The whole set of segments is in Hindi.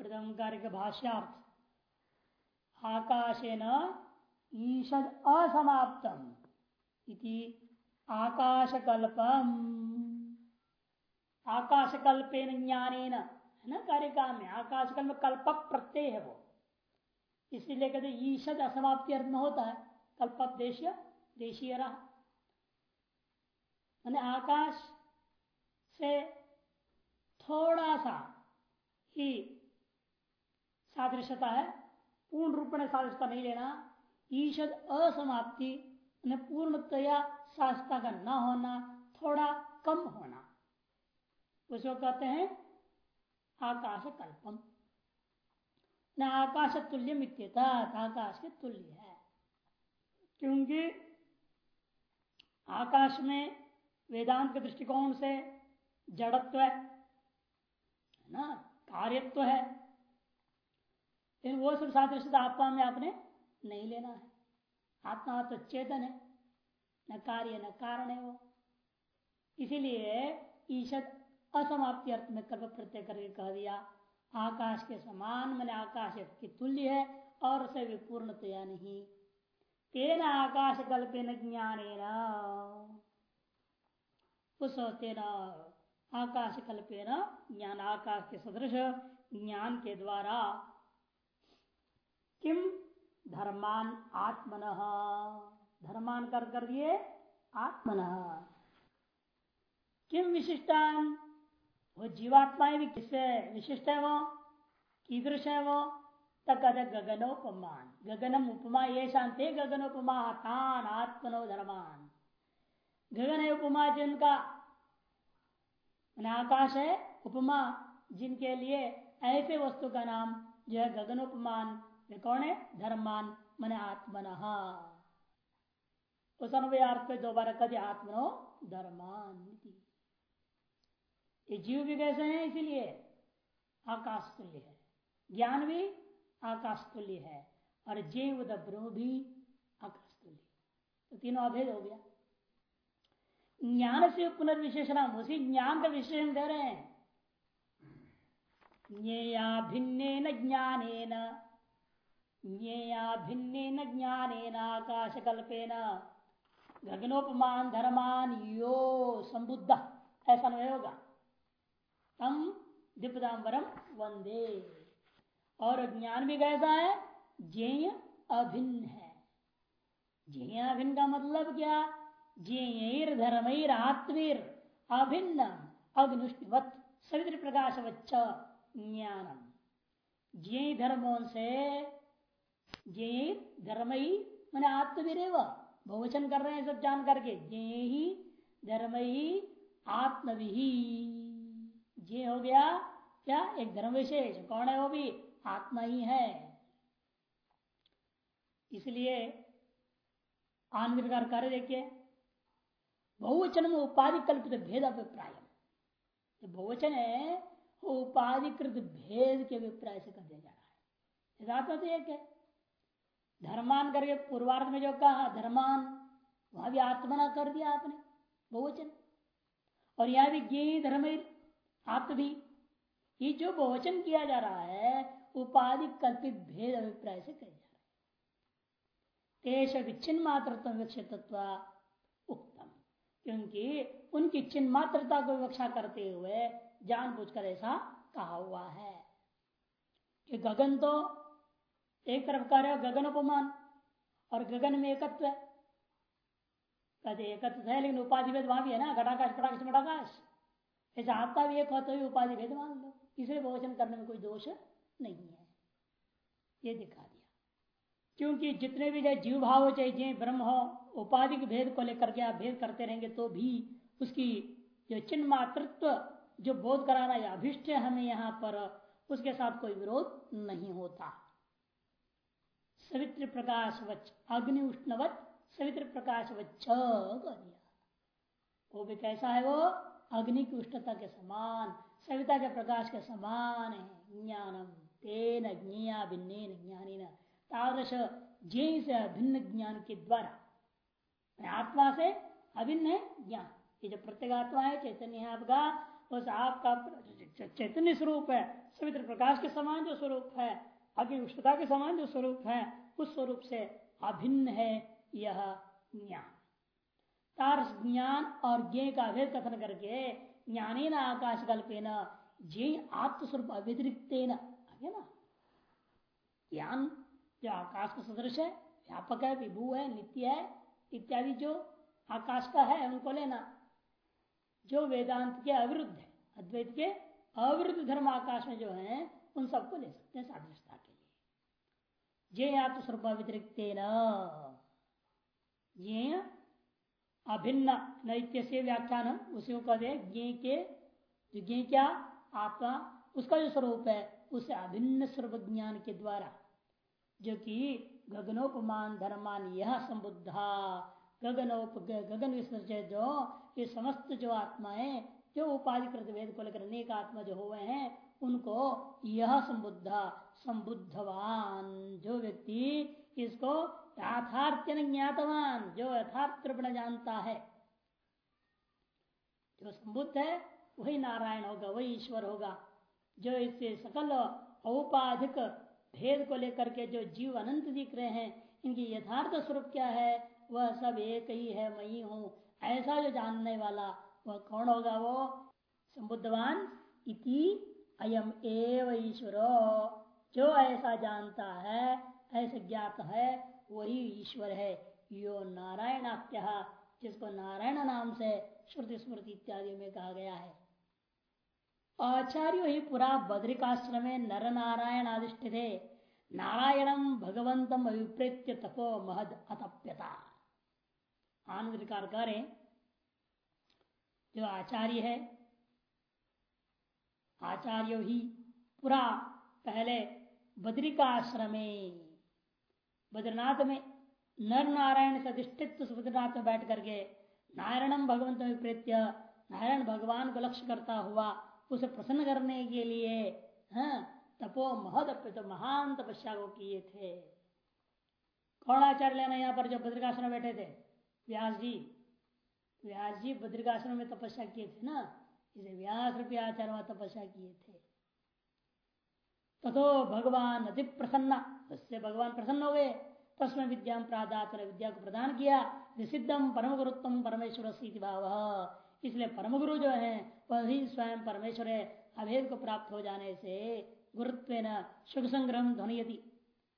प्रथम कार्य का भाष्यार्थ आकाशेन ईषद असमाप्तम इति आकाशकल्पम। आकाशकल्पेन ज्ञानेन है ना कार्य काम में आकाशकल्प कल्प प्रत्यय है वो इसीलिए कहते ईषद असमाप्ति अर्थ में होता है कल्प देशीय देशीय रहा। मैंने आकाश से थोड़ा सा ही सादृश्यता है। पूर्ण रूप में सादृश्यता नहीं लेना। ईषद असमाप्ति पूर्णतया शास्त्रता का न होना, थोड़ा कम होना। उसको कहते हैं आकाश कल्पम न आकाश तुल्य मित्यता आकाश के तुल्य है। क्योंकि आकाश में वेदांत के दृष्टिकोण से जड़त्व है ना? कार्यत्व है। लेकिन वो सब सादृश्यता आत्मा में आपने नहीं लेना है। आत्मा तो चेतन है, न कार्य, न कारण है वो। इसीलिए ईशद असमाप्ति अर्थ में कल्प प्रत्यय करके कह दिया, आकाश के समान मैंने आकाश के तुल्य है और उसे भी पूर्णतया नहीं। तेना आकाश कल्पेन ज्ञान उस तेना आकाश कल्पेन ज्ञान, आकाश के सदृश ज्ञान के द्वारा किम धर्मान आत्मन? धर्मान कर कर दिए आत्मन। किम विशिष्टान? वो जीवात्माएँ भी किससे विशिष्ट है वो? कीदृश है वो? तक गगनोपमान। गगनम उपमा ये शांति, गगनोपमा तान आत्मनो धर्मान। गगन है उपमा जिनका आकाश है, उपमा जिनके लिए ऐसे वस्तु का नाम, जो है गगनोपमान। वे कौन है? धर्मान मन आत्मन। उस अनुव्यार्थ पे दोबारा कद आत्मनो धर्मान ये जीव भी कैसे हैं इसीलिए? आकाश तुल्य है। ज्ञान भी आकाश तुल्य है और जीव ब्रह्म भी आकाश तुल्य तो तीनों अभेद हो गया। ज्ञान से पुनर्विशेषण उसी ज्ञान का विशेषण दे रहे हैं। ज्ञान ज्ञेया भिन्न ज्ञान आकाश गगनोपमान धर्मान यो संबुद्ध ऐसा नहीं होगा। तम दिपदाम्बरम वंदे। और ज्ञान भी कैसा है? जेय अभिन्न है। जेय अभिन्न का मतलब क्या? जेयर धर्मर आत्मीर अभिन्न अग्निष्टवत सवित्र प्रकाश ज्ञानम। जे धर्मों से जे धर्मई मैंने आत्मवीर बहुवचन कर रहे हैं सब जान करके। जे ही धर्म ही आत्मविही जे हो गया क्या? एक धर्म विशेष। कौन है वो भी? आत्मा ही है। इसलिए आनंद प्रकार कार्य देखिए। बहुवचन में उपाधि कल्पित भेद अभिप्राय। जो बहुवचन है, वो उपाधिकृत भेद के अभिप्राय से कर दिया जा रहा है। तो एक है। धर्मान करके पूर्वार्थ में जो कहा, धर्मान, वहाँ भी आत्मना कर दिया आपने, बहुवचन। और यह भी ज्ञ धर्म आत्म भी। ये जो बहुवचन किया जा रहा है, उपाधि कल्पित भेद अभिप्राय से कहा जा रहा है। तेज विच्छिन्न मात्र उत्तम क्योंकि उनकी चिन्ह मात्रता को विवक्षा करते हुए जानबूझकर ऐसा कहा हुआ है कि गगन तो एक तरफ़ कह रहे हो गगन उपमान और गगन में एकत्व एकत्व है, लेकिन उपाधि भेद वहाँ भी है ना, घटाकाश, पटाकाश, मटाकाश। ऐसा आत्मा भी एक होते हुए उपाधि भेद मान लो। इसलिए भोजन करने में कोई दोष नहीं है। ये दिखा दिया। क्योंकि जितने भी चाहे जीव भाव हो, चाहे जिये ब्रह्म हो उपाधि के भेद को लेकर के आप भेद करते रहेंगे तो भी उसकी जो चिन्ह मातृत्व, जो बोध कराना या अभिष्ट है हमें यहाँ पर, उसके साथ कोई विरोध नहीं होता। सवित्र प्रकाश वच अग्नि उष्णवत सवित्र प्रकाश वच्च वो भी कैसा है वो? अग्नि की उष्णता के समान, सविता के प्रकाश के समान है। ज्ञानम तेन ज्ञा भिन्न ज्ञानी तादृश जे से अभिन्न ज्ञान के द्वारा। आत्मा से अभिन्न है ज्ञान। ये जो प्रत्येगात्मा है, चैतन्य है आपका उस आपका चैतन्य स्वरूप है। सवित्र प्रकाश के समान जो स्वरूप है, अग्नि उष्णता के समान जो स्वरूप है उस स्वरूप से अभिन्न है यह ज्ञान। तार ज्ञान और ज्ञ का भेद कथन करके ज्ञानी न आकाश कल्पेन जे आत्मस्वरूप अव्यतिरिक्त ना? ज्ञान जो आकाश का सदृश है, व्यापक है, विभू है, नित्य है, इत्यादि जो आकाश का है, उनको लेना। जो वेदांत के अविरुद्ध है, अद्वैत के अविरुद्ध धर्म आकाश में जो है, उन सबको ले सकते हैं सादृशता के। जे आत्मस्वरूप व्यतिरिक्त ये अभिन्न नैत्य से व्याख्यान, उसी को कहते ज्ञ के क्या, आत्मा, उसका जो स्वरूप है, उसे अभिन्न स्वरूप ज्ञान के द्वारा। जो कि गगनोपमान, धर्मान, यह संबुद्धा गगनोप गगन विसर्ज जो, ये समस्त जो आत्माएँ जो उपाधिकृत वेद को लेकर अनेक आत्मा जो हुए हैं, उनको यह संबुद्धा संबुद्धवान। जो व्यक्ति इसको याथार्थ ज्ञातवान, जो यथार्थ रूप जानता है, जो संबुद्ध है, वही नारायण होगा, वही ईश्वर होगा। जो इससे सकल औपाधिक भेद को लेकर के जो जीव अनंत दिख रहे हैं, इनकी यथार्थ स्वरूप क्या है? वह सब एक ही है, मैं हूँ। ऐसा जो जानने वाला, वह कौन होगा वो? संबुद्धवान इति अयम एव ईश्वर। जो ऐसा जानता है, ऐसे ज्ञात है, वही ईश्वर है। यो नारायणात्य जिसको नारायण नाम से श्रुति स्मृति इत्यादि में कहा गया है। आचार्य ही पुरा बद्रिकाश्रम में नर नारायण थे नारायणम भगवंतम अभिप्रेत्य तपो महद अतप्यता। आनंद करें जो आचार्य है, आचार्य ही पूरा पहले बद्रिका आश्रम बद्रनाथ में नर नारायण से अधिष्ठित बद्रनाथ में बैठ करके नारायणम भगवंत विप्रेत्य नारायण भगवान को लक्ष्य करता हुआ उसे प्रसन्न करने के लिए हाँ, तपो महद तो महान तपस्या को किए थे। कौन आचार्य लेना यहाँ पर जो बद्रिकाश्रम बैठे थे? व्यास जी। व्यास जी बद्रिकाश्रम में तपस्या किए थे ना? इसे व्यास रूपी आचार्य तपस्या किए थे। तथो भगवान अति प्रसन्न उससे भगवान प्रसन्न हो गए। तस्में विद्या प्रादात विद्या को प्रदान किया। निषिद्धम परम गुरुत्तम परमेश्वर भाव। इसलिए परम गुरु जो है, वही स्वयं परमेश्वर है अभेद को प्राप्त हो जाने से गुरुत्व सुख संग्रह ध्वनि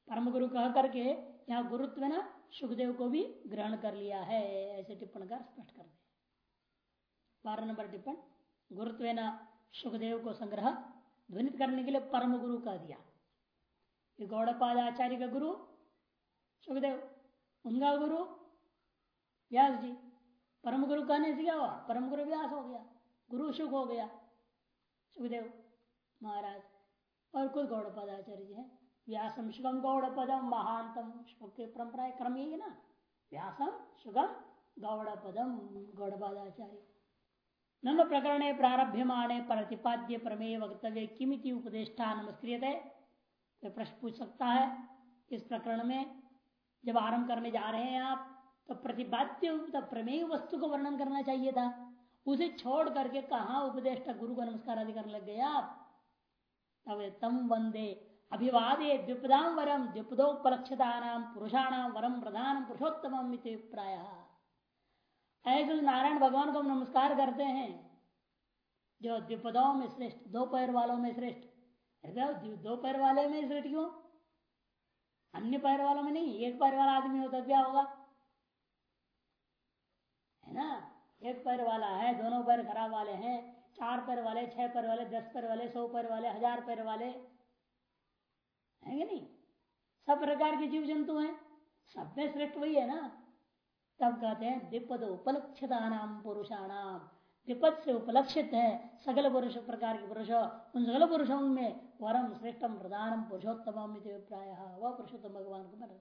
परम गुरु कह करके यहाँ गुरुत्व सुखदेव को भी ग्रहण कर लिया है, ऐसे टिप्पण का स्पष्ट कर दे बारह नंबर टिप्पण गुरुत्व सुखदेव को संग्रह ध्वनित करने के लिए परम गुरु कह दिया। ये गौड़पाद आचार्य का गुरु, सुखदेव, उनका गुरु, व्यास जी। परम गुरु कहने से क्या हुआ? परम गुरु व्यास हो गया, गुरु सुख हो गया। सुखदेव महाराज, और कुछ गौड़पद आचार्य जी है। व्यासम सुगम गौड़ पदम महानतम के परंपरा क्रम यही है ना? व्यासम सुगम गौड़ पदम गौड़पादाचार्य नम प्रकरण प्रारभ्यमाणे प्रतिपाद्य प्रमेय वक्तव्य किमिति उपदेष्टा नमस्क्रिय तो प्रश्न पूछ सकता है इस प्रकरण में। जब आरंभ करने जा रहे हैं आप तो प्रतिपाद्य प्रमेय वस्तु को वर्णन करना चाहिए था। उसे छोड़ करके कहा उपदेष्टा गुरु को नमस्कार आदि करने लग गए आप? तब तम वंदे अभिवादे द्विपदाम वरम द्विपदोपलक्षता नाम पुरुषाणाम वरम प्रधान पुरुषोत्तम प्राय। ऐसे नारायण भगवान को हम नमस्कार करते हैं। जो द्विपदों में श्रेष्ठ, दो पैर वालों में श्रेष्ठ। दो पैर वाले में श्रेष्ठ क्यों? अन्य पैर वालों में नहीं, एक पैर वाला आदमी होता, क्या होगा? है ना? एक पैर वाला है, दोनों पैर खराब वाले हैं। चार पैर वाले, छह पैर वाले, दस पैर वाले, सौ पैर वाले, हज़ार पैर वाले। है नहीं? सब प्रकार के जीव जंतु हैं। सब में श्रेष्ठ वही है ना? तब कहते हैं। द्विपद उपलक्षता नाम पुरुषाणाम विपद से उपलक्षित है सकल पुरुष प्रकार के पुरुष। उन सकल पुरुषों में वरम श्रेष्ठम प्रधानम पुरुषोत्तम प्राय वह पुरुषोत्तम भगवान को मन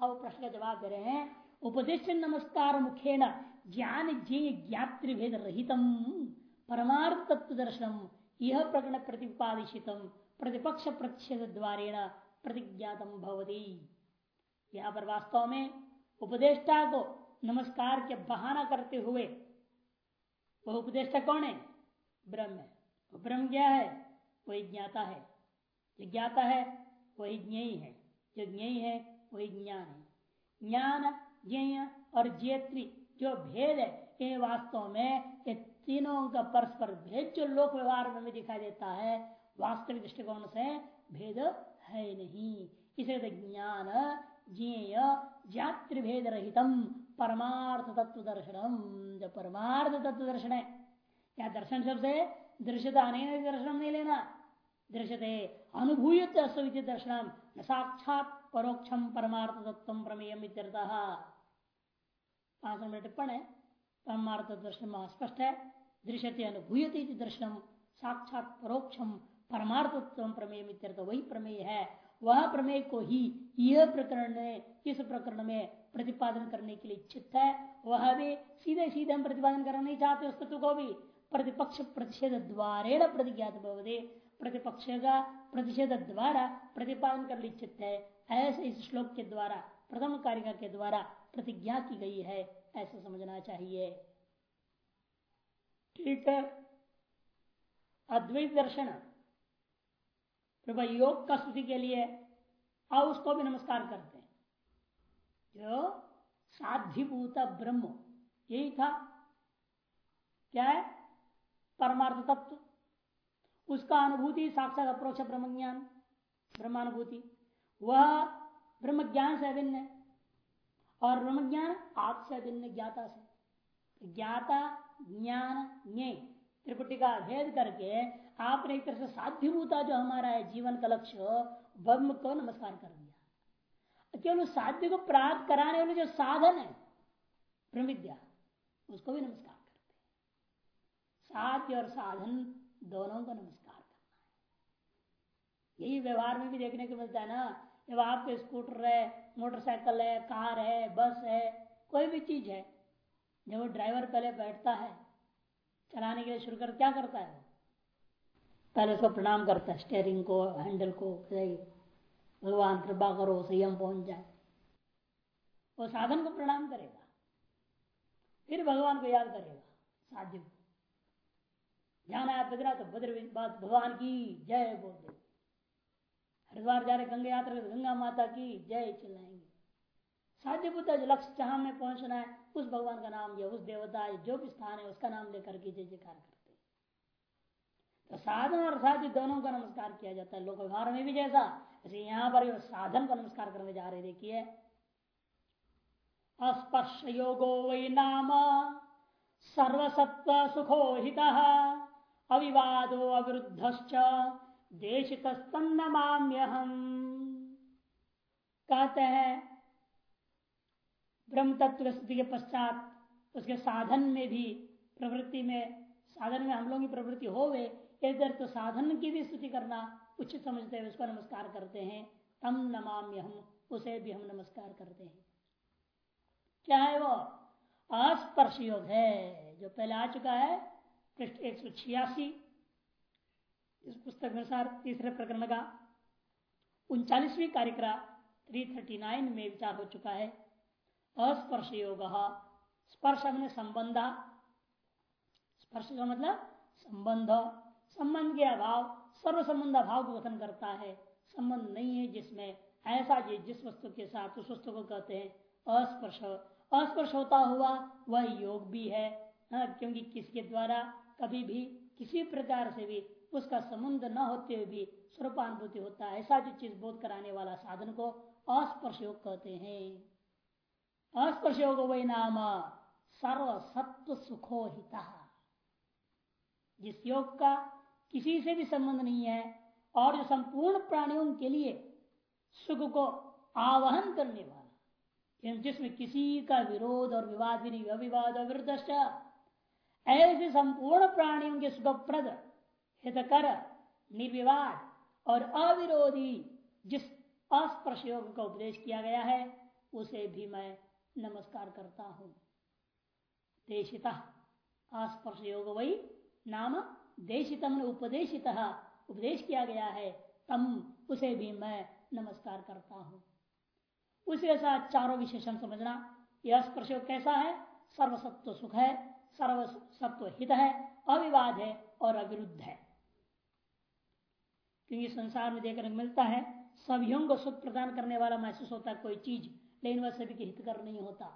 अब प्रश्न का जवाब दे रहे हैं। उपदेश नमस्कार मुखेन ज्ञान जे ज्ञातृभेद रहितम। परमार्थ तत्व दर्शनम। यह प्रकरण प्रतिपादिशितम। प्रतिपक्ष प्रतिषेध द्वारा प्रतिज्ञातम भवती। यहाँ पर वास्तव में उपदेष्टा को नमस्कार के बहाना करते हुए वो उपदेष्टा कौन है? ब्रह्म है। ब्रह्म क्या है? वही ज्ञाता है। जो ज्ञाता है, वही ज्ञेय है। जो ज्ञेय है, वही ज्ञान है। ज्ञान, ज्ञेय और जेत्री जो भेद है, ये वास्तव में ये तीनों का परस्पर भेद जो लोक व्यवहार में दिखाई देता है, वास्तविक दृष्टिकोण से भेद है नहीं। इसे तो ज्ञान ज्ञेय जातृ भेद रहितम परमार्थ तत्व दर्शनम जो परमार्थ तत्व दर्शन है या दर्शन शब्द से दृश्यता नहीं दर्शन नहीं लेना। दृश्यते अनुभूयत अनुभूत दर्शन। साक्षात परोक्षम परमार्थ तत्व प्रमेयम पाँच मिनट टिप्पण है। परमार्थ दर्शन स्पष्ट है। दृश्यते अनुभूयते दर्शनम साक्षात परोक्षम परमार्थत्व प्रमेय वही प्रमेय है। वह प्रमेय को ही यह प्रकरण में, इस प्रकरण में प्रतिपादन करने के लिए इच्छित है। वह भी सीधे सीधे हम प्रतिपादन करना नहीं चाहते उस तत्व को भी। प्रतिपक्ष प्रतिषेध द्वारे प्रतिज्ञात भवदे प्रतिपक्ष का प्रतिषेध द्वारा प्रतिपादन कर इच्छित है। ऐसे इस श्लोक के द्वारा, प्रथम कारिका के द्वारा प्रतिज्ञा की गई है। ऐसा समझना चाहिए। ठीक है। अद्वैत दर्शन। योग का स्तुति के लिए और उसको भी नमस्कार करते हैं। जो साध्यभूत ब्रह्म, यही था। क्या है? परमार्थ तत्व। उसका अनुभूति, साक्षात अप्रोक्ष ब्रह्म ज्ञान ब्रह्मानुभूति। वह ब्रह्म ज्ञान से अभिन्न है। और ब्रह्म ज्ञान आप से अभिन्न, ज्ञाता से। ज्ञाता, ज्ञान, ज्ञ त्रिपुटी का भेद करके आपने एक तरह से साध्यभूता जो हमारा है जीवन का लक्ष्य, ब्रह्म को नमस्कार कर दिया। केवल उस साध्य को प्राप्त कराने वाले जो साधन है, ब्रह्म विद्या, उसको भी नमस्कार करते साध्य और साधन दोनों को नमस्कार करना है। यही व्यवहार में भी देखने को मिलता है ना, जब आपके स्कूटर है, मोटरसाइकिल है, कार है, बस है, कोई भी चीज़ है, जब वो ड्राइवर पहले बैठता है, चलाने के लिए शुरू कर, क्या करता है पहले उसको प्रणाम करता है स्टेयरिंग को हैंडल को भगवान कृपा करो, संयम पहुँच जाए। वो साधन को प्रणाम करेगा। फिर भगवान को याद करेगा साध्य को आया बदरा तो बद्र बात भगवान की जय बोल दे हरिद्वार जा रहे गंगा यात्रा गंगा माता की जय चिल्लाएँगे। साध्य बुद्ध लक्ष्य जहाँ में पहुँचना है, उस भगवान का नाम या उस देवता, जो भी स्थान है, उसका नाम लेकर के जय जयकार करते तो साधन और साध्य दोनों का नमस्कार किया जाता है। लोक व्यवहार में भी जैसा ऐसे यहाँ पर साधन को नमस्कार करने जा रहे देखिए अस्पर्श योगो वही नाम सर्वसत्व सुखो हित अविवादो अविरुद्ध देश हम कहते हैं ब्रह्म तत्व स्थिति के पश्चात उसके साधन में भी प्रवृत्ति में, साधन में हम लोग की प्रवृत्ति हो गए इधर तो साधन की भी स्तुति करना उचित समझते हुए उसको नमस्कार करते हैं। तम नमाम्य हम उसे भी हम नमस्कार करते हैं। क्या है वो? अस्पर्श योग है, जो पहले आ चुका है, पृष्ठ एक सौ छियासी। इस पुस्तक अनुसार तीसरे प्रकरण का उनचालीसवीं कार्यक्रम 339 में विचार हो चुका है। अस्पर्श योग स्पर्श मैंने संबंध। स्पर्श का मतलब संबंध। संबंध के अभाव सर्व संबंध अभाव को कथन करता है। संबंध नहीं है जिसमें ऐसा जिस वस्तु के साथ उस वस्तु को कहते हैं अस्पर्श। अस्पर्श होता हुआ वह योग भी है हाँ, क्योंकि किसके द्वारा कभी भी किसी प्रकार से भी उसका संबंध न होते हुए भी स्वरूपानुभूति होता है। ऐसा जो चीज़ बोध कराने वाला साधन को अस्पर्श योग कहते हैं। अस्पर्श योग वही नाम सर्व सत्व सुखो हिता। जिस योग का किसी से भी संबंध नहीं है और जो संपूर्ण प्राणियों के लिए सुख को आवाहन करने वाला जिसमें किसी का विरोध और विवाद भी नहीं, अविवाद ऐसे संपूर्ण प्राणियों के सुखप्रद, हितकर, निर्विवाद और अविरोधी जिस अस्पर्श योग का उपदेश किया गया है, उसे भी मैं नमस्कार करता हूँ। देशिता, अस्पर्श योग वही नाम देशितम उपदेशित, उपदेश किया गया है, तम उसे भी मैं नमस्कार करता हूँ। उसके साथ चारों विशेषण समझना। यह स्पर्श कैसा है? सर्वसत्व सुख है सर्व सत्व हित है, अविवाद है और अविरुद्ध है। क्योंकि संसार में देखने मिलता है सभी को सुख प्रदान करने वाला महसूस होता है, कोई चीज़, लेकिन वह सभी के हित कर नहीं होता।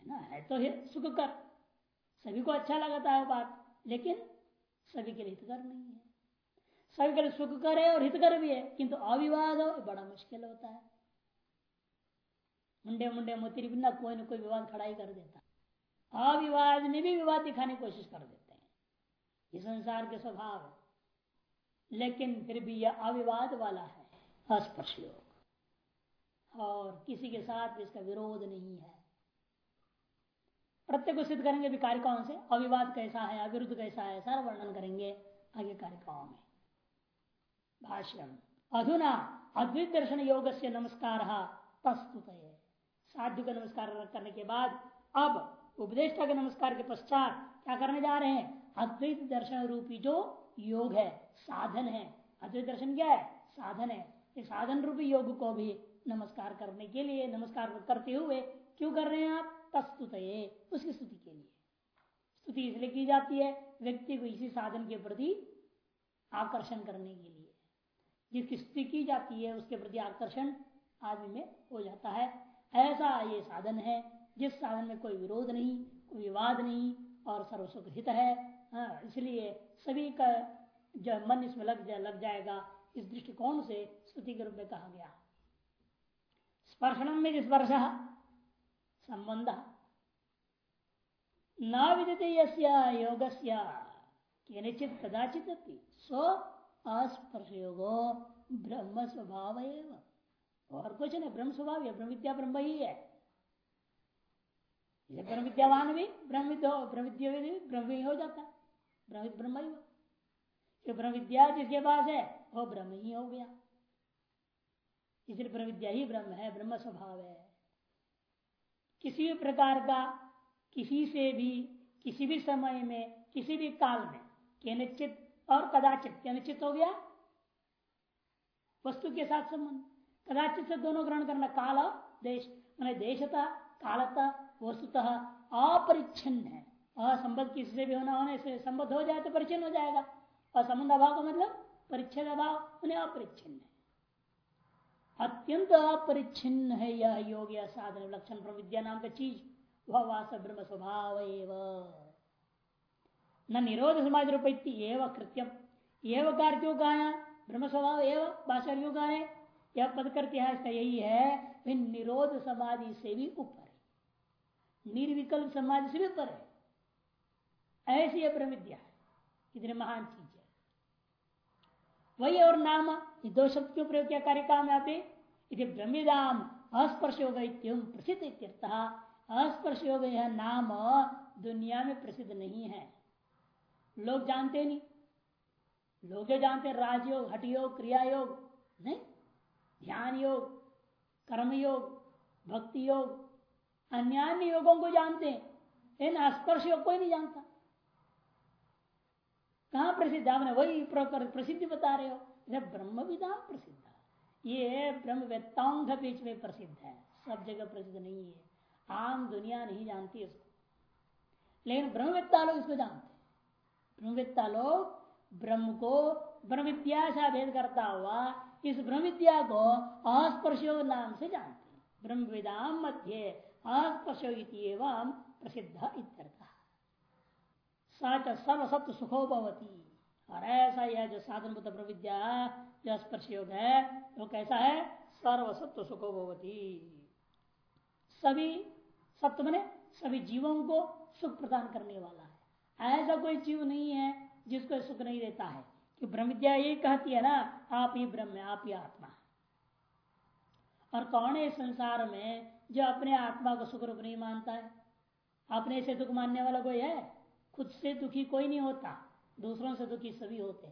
है ना? है तो सुख कर सभी को अच्छा लगता है बात। लेकिन सभी के लिए हितकर नहीं है। सभी के लिए सुखकर है और हितकर भी है, किंतु अविवाद हो बड़ा मुश्किल होता है। मुंडे मुंडे मोती बिना कोई ना कोई विवाद खड़ा ही कर देता अविवाद में भी विवाद दिखाने की कोशिश कर देते हैं। ये संसार के स्वभाव है। लेकिन फिर भी यह अविवाद वाला है अस्पर्श योग और किसी के साथ भी इसका विरोध नहीं है। प्रत्येक को सिद्ध करेंगे भी कारिकाओं से, अविवाद कैसा है, अविरुद्ध कैसा है, सारा वर्णन करेंगे, आगे कारिकाओं में। भाष्यम, अधुना अद्वित दर्शन योग से नमस्कार तस्तुत साधु का नमस्कार करने के बाद, अब उपदेष्टा के नमस्कार के पश्चात क्या करने जा रहे हैं? अद्वैत दर्शन रूपी जो योग है, साधन है। अद्वैत दर्शन क्या है? साधन है। इस साधन रूपी योग को भी नमस्कार करने के लिए, नमस्कार करते हुए क्यों कर रहे हैं आप? तस्तुत उसकी स्तुति के लिए। स्तुति इसलिए की जाती है व्यक्ति को इसी साधन के प्रति आकर्षण करने के लिए। जिसकी स्तुति की जाती है उसके प्रति आकर्षण आदमी में हो जाता है। ऐसा ये साधन है जिस साधन में कोई विरोध नहीं कोई विवाद नहीं और सर्वसुख हित है। हाँ, इसलिए सभी का जब मन इसमें लग जाए लग जाएगा इस दृष्टिकोण से स्तुति के रूप में कहा गया। स्पर्शनम में स्पर्श संबंध। न विदते योग निश्चित कदाचित स्व अस्पर्श योगो ब्रह्म स्वभाव और कुछ नहीं ब्रह्म स्वभाव है ब्रह्म विद्या ब्रह्म ही। है ब्रह्म विद्यावान भी ब्रह्म ब्रह्म विद्या भी ब्रह्म ही हो जाता। है ब्रह्म ब्रह्म ही जो ब्रह्म विद्या जिसके पास है, वो ब्रह्म ही हो गया। इसलिए ब्रह्म विद्या ही ब्रह्म है ब्रह्म स्वभाव है। किसी भी प्रकार का, किसी से भी, किसी भी समय में, किसी भी काल में के निश्चित और कदाचित क्या निश्चित हो गया? वस्तु के साथ संबंध। कदाचित से दोनों ग्रहण करना, काल और देश। मैंने देशता, कालता, वस्तुतः अपरिच्छिन्न है। असंबद्ध किसी से भी होना, होने से संबद्ध हो जाए तो परिचिन हो जाएगा। और संबंध अभाव का मतलब परिच्छेद अभाव उन्हें अपरिच्छिन्न है। अत्यंत अपरिच्छिन्न है यह योग या साधन, लक्षण प्रविद्या नाम का चीज़। वह वास ब्रह्म स्वभाव न निरोध समाज रूपी एवं कृत्यम। एवं कार्यों का ब्रह्म स्वभाव एवं भाषा का है यह पद कर इतिहास का यही है निरोध समाधि से भी ऊपर है। निर्विकल्प समाधि से भी ऊपर है। ऐसी यह ब्रह्म विद्या है। कितनी महान चीज़। है वही और नाम, ये दो शब्द क्यों प्रयोग किया कार्यक्रम में आते इसे ब्रह्मदाम अस्पर्श योग प्रसिद्ध अस्पर्श योग यह नाम दुनिया में प्रसिद्ध नहीं है। लोग जानते नहीं। लोग जो जानते राजयोग हटयोग क्रिया योग नहीं? ध्यान योग कर्म योग भक्ति योग अन्य योगों को जानते हैं। इन स्पर्श योग कोई नहीं जानता। कहा प्रसिद्ध आपने वही प्रसिद्धि बता रहे हो। ब्रह्म विदा प्रसिद्ध ये ब्रह्म वेत्ताओं के बीच में प्रसिद्ध है। सब जगह प्रसिद्ध नहीं है। आम दुनिया नहीं जानती इसको। लेकिन ब्रह्मवेत्ता लोग इसको जानते ब्रह्मवेत्ता लोग ब्रह्म को ब्रह्म विद्या से भेद करता हुआ इस ब्रह्म विद्या को अस्पर्शो नाम से जानते ब्रह्म विदाम मध्य अस्पर्श प्रसिद्ध इत्यर्थ। सच सर्वसत्व सुखो भवती। और ऐसा यह जो साधन बुद्ध ब्रह्म विद्या जो स्पर्श योग है, वो कैसा है? सर्वसत्व सुखो भवती। सभी सत्य बने सभी जीवों को सुख प्रदान करने वाला है। ऐसा कोई जीव नहीं है जिसको सुख नहीं देता है। कि ब्रह्म विद्या ये कहती है ना, आप ही ब्रह्म है, आप ही आत्मा और कौन है संसार में जो अपने आत्मा को सुख रूप नहीं मानता है? अपने से दुख मानने वाला कोई है? खुद से दुखी कोई नहीं होता, दूसरों से दुखी सभी होते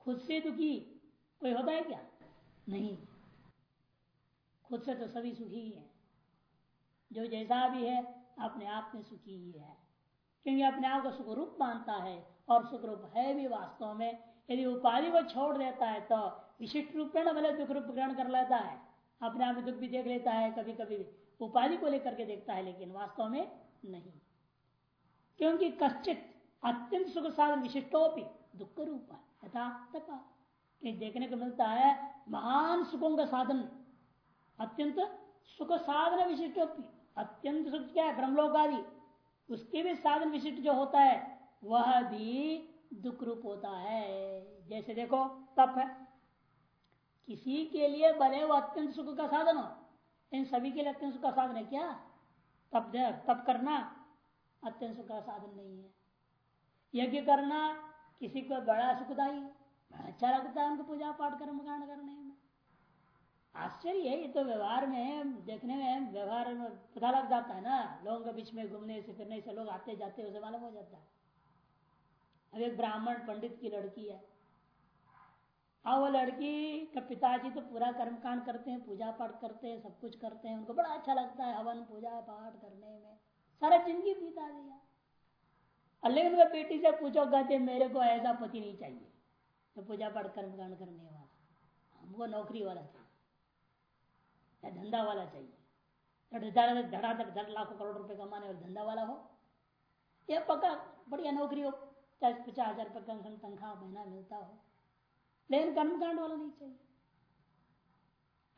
खुद से दुखी कोई होता है क्या? नहीं। खुद से तो सभी सुखी ही है। जो जैसा भी है, अपने आप में सुखी ही है। क्योंकि अपने आप को सुख रूप मानता है, और सुख रूप है भी वास्तव में। यदि उपाधि को छोड़ देता है तो विशिष्ट रूप में भले दुख रूप ग्रहण कर लेता है। अपने आप में दुख भी देख लेता है कभी कभी उपाधि को लेकर के देखता है, लेकिन वास्तव में नहीं। क्योंकि कश्चित अत्यंत सुख साधन विशिष्टोपि दुख रूप यथा तपा देखने को मिलता है, महान सुखों का साधन, अत्यंत सुख साधन विशिष्टोपि, अत्यंत सुख क्या है ब्रह्मलोक आदि उसके भी साधन विशिष्ट जो होता है, वह भी दुख रूप होता है। जैसे देखो, तप है। किसी के लिए बने वो अत्यंत सुख का साधन हो। इन सभी के लिए अत्यंत सुख का साधन है क्या? तप तप करना। अत्यंत सुख का साधन नहीं है। यज्ञ करना किसी को बड़ा सुखदाई अच्छा लगता है उनको पूजा पाठ कर्म कांड करने में। आश्चर्य है, ये तो व्यवहार में देखने में व्यवहार में पता लग जाता है ना, लोगों के बीच में घूमने से, फिरने से लोग आते जाते उसे मालूम हो जाता है। अब एक ब्राह्मण पंडित की लड़की है। हाँ वो लड़की का पिताजी तो पूरा कर्मकांड करते हैं पूजा पाठ करते हैं, सब कुछ करते हैं, उनको बड़ा अच्छा लगता है, हवन पूजा पाठ करने में। सारा ज़िंदगी बीता दिया। लेकिन वह बेटी से पूछो, कहते मेरे को ऐसा पति नहीं चाहिए। तो पूजा पाठ कर्म कांड करने वाला हमको नौकरी वाला चाहिए, या धंधा वाला चाहिए। धड़ाधड़ धड़ लाखों करोड़ रुपए कमाने वाला धंधा वाला हो, या पक्का बढ़िया नौकरी हो, चाहे पचास हज़ार रुपये कम से तनख्वाह महीना मिलता हो। लेकिन कर्मकांड वाला नहीं चाहिए।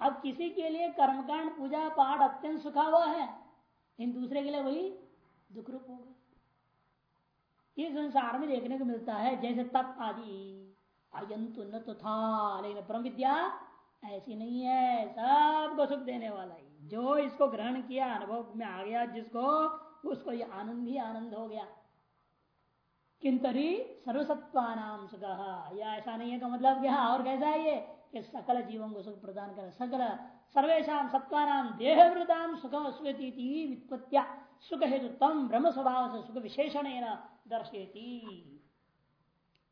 अब किसी के लिए कर्मकांड पूजा पाठ अत्यंत सुखा हुआ है। इन दूसरे के लिए वही दुख रूप हो गए इस संसार में देखने को मिलता है, जैसे तप आदि। अयंतु न तो था, लेकिन परम विद्या ऐसी नहीं है, सबको सुख देने वाला ही। जो इसको ग्रहण किया, अनुभव में आ गया, जिसको, उसको ये आनंद ही आनंद हो गया। किंतरी सर्वसत्वानाम सुख। या ऐसा नहीं है का मतलब क्या और कैसा है ये? कि सकल जीवों को सुख प्रदान कर। सकल सर्वेशा सत्वानाम देह वृदाम सुख स्वीति सुख हेतु तम ब्रह्म स्वभाव से सुख विशेषण दर्शेती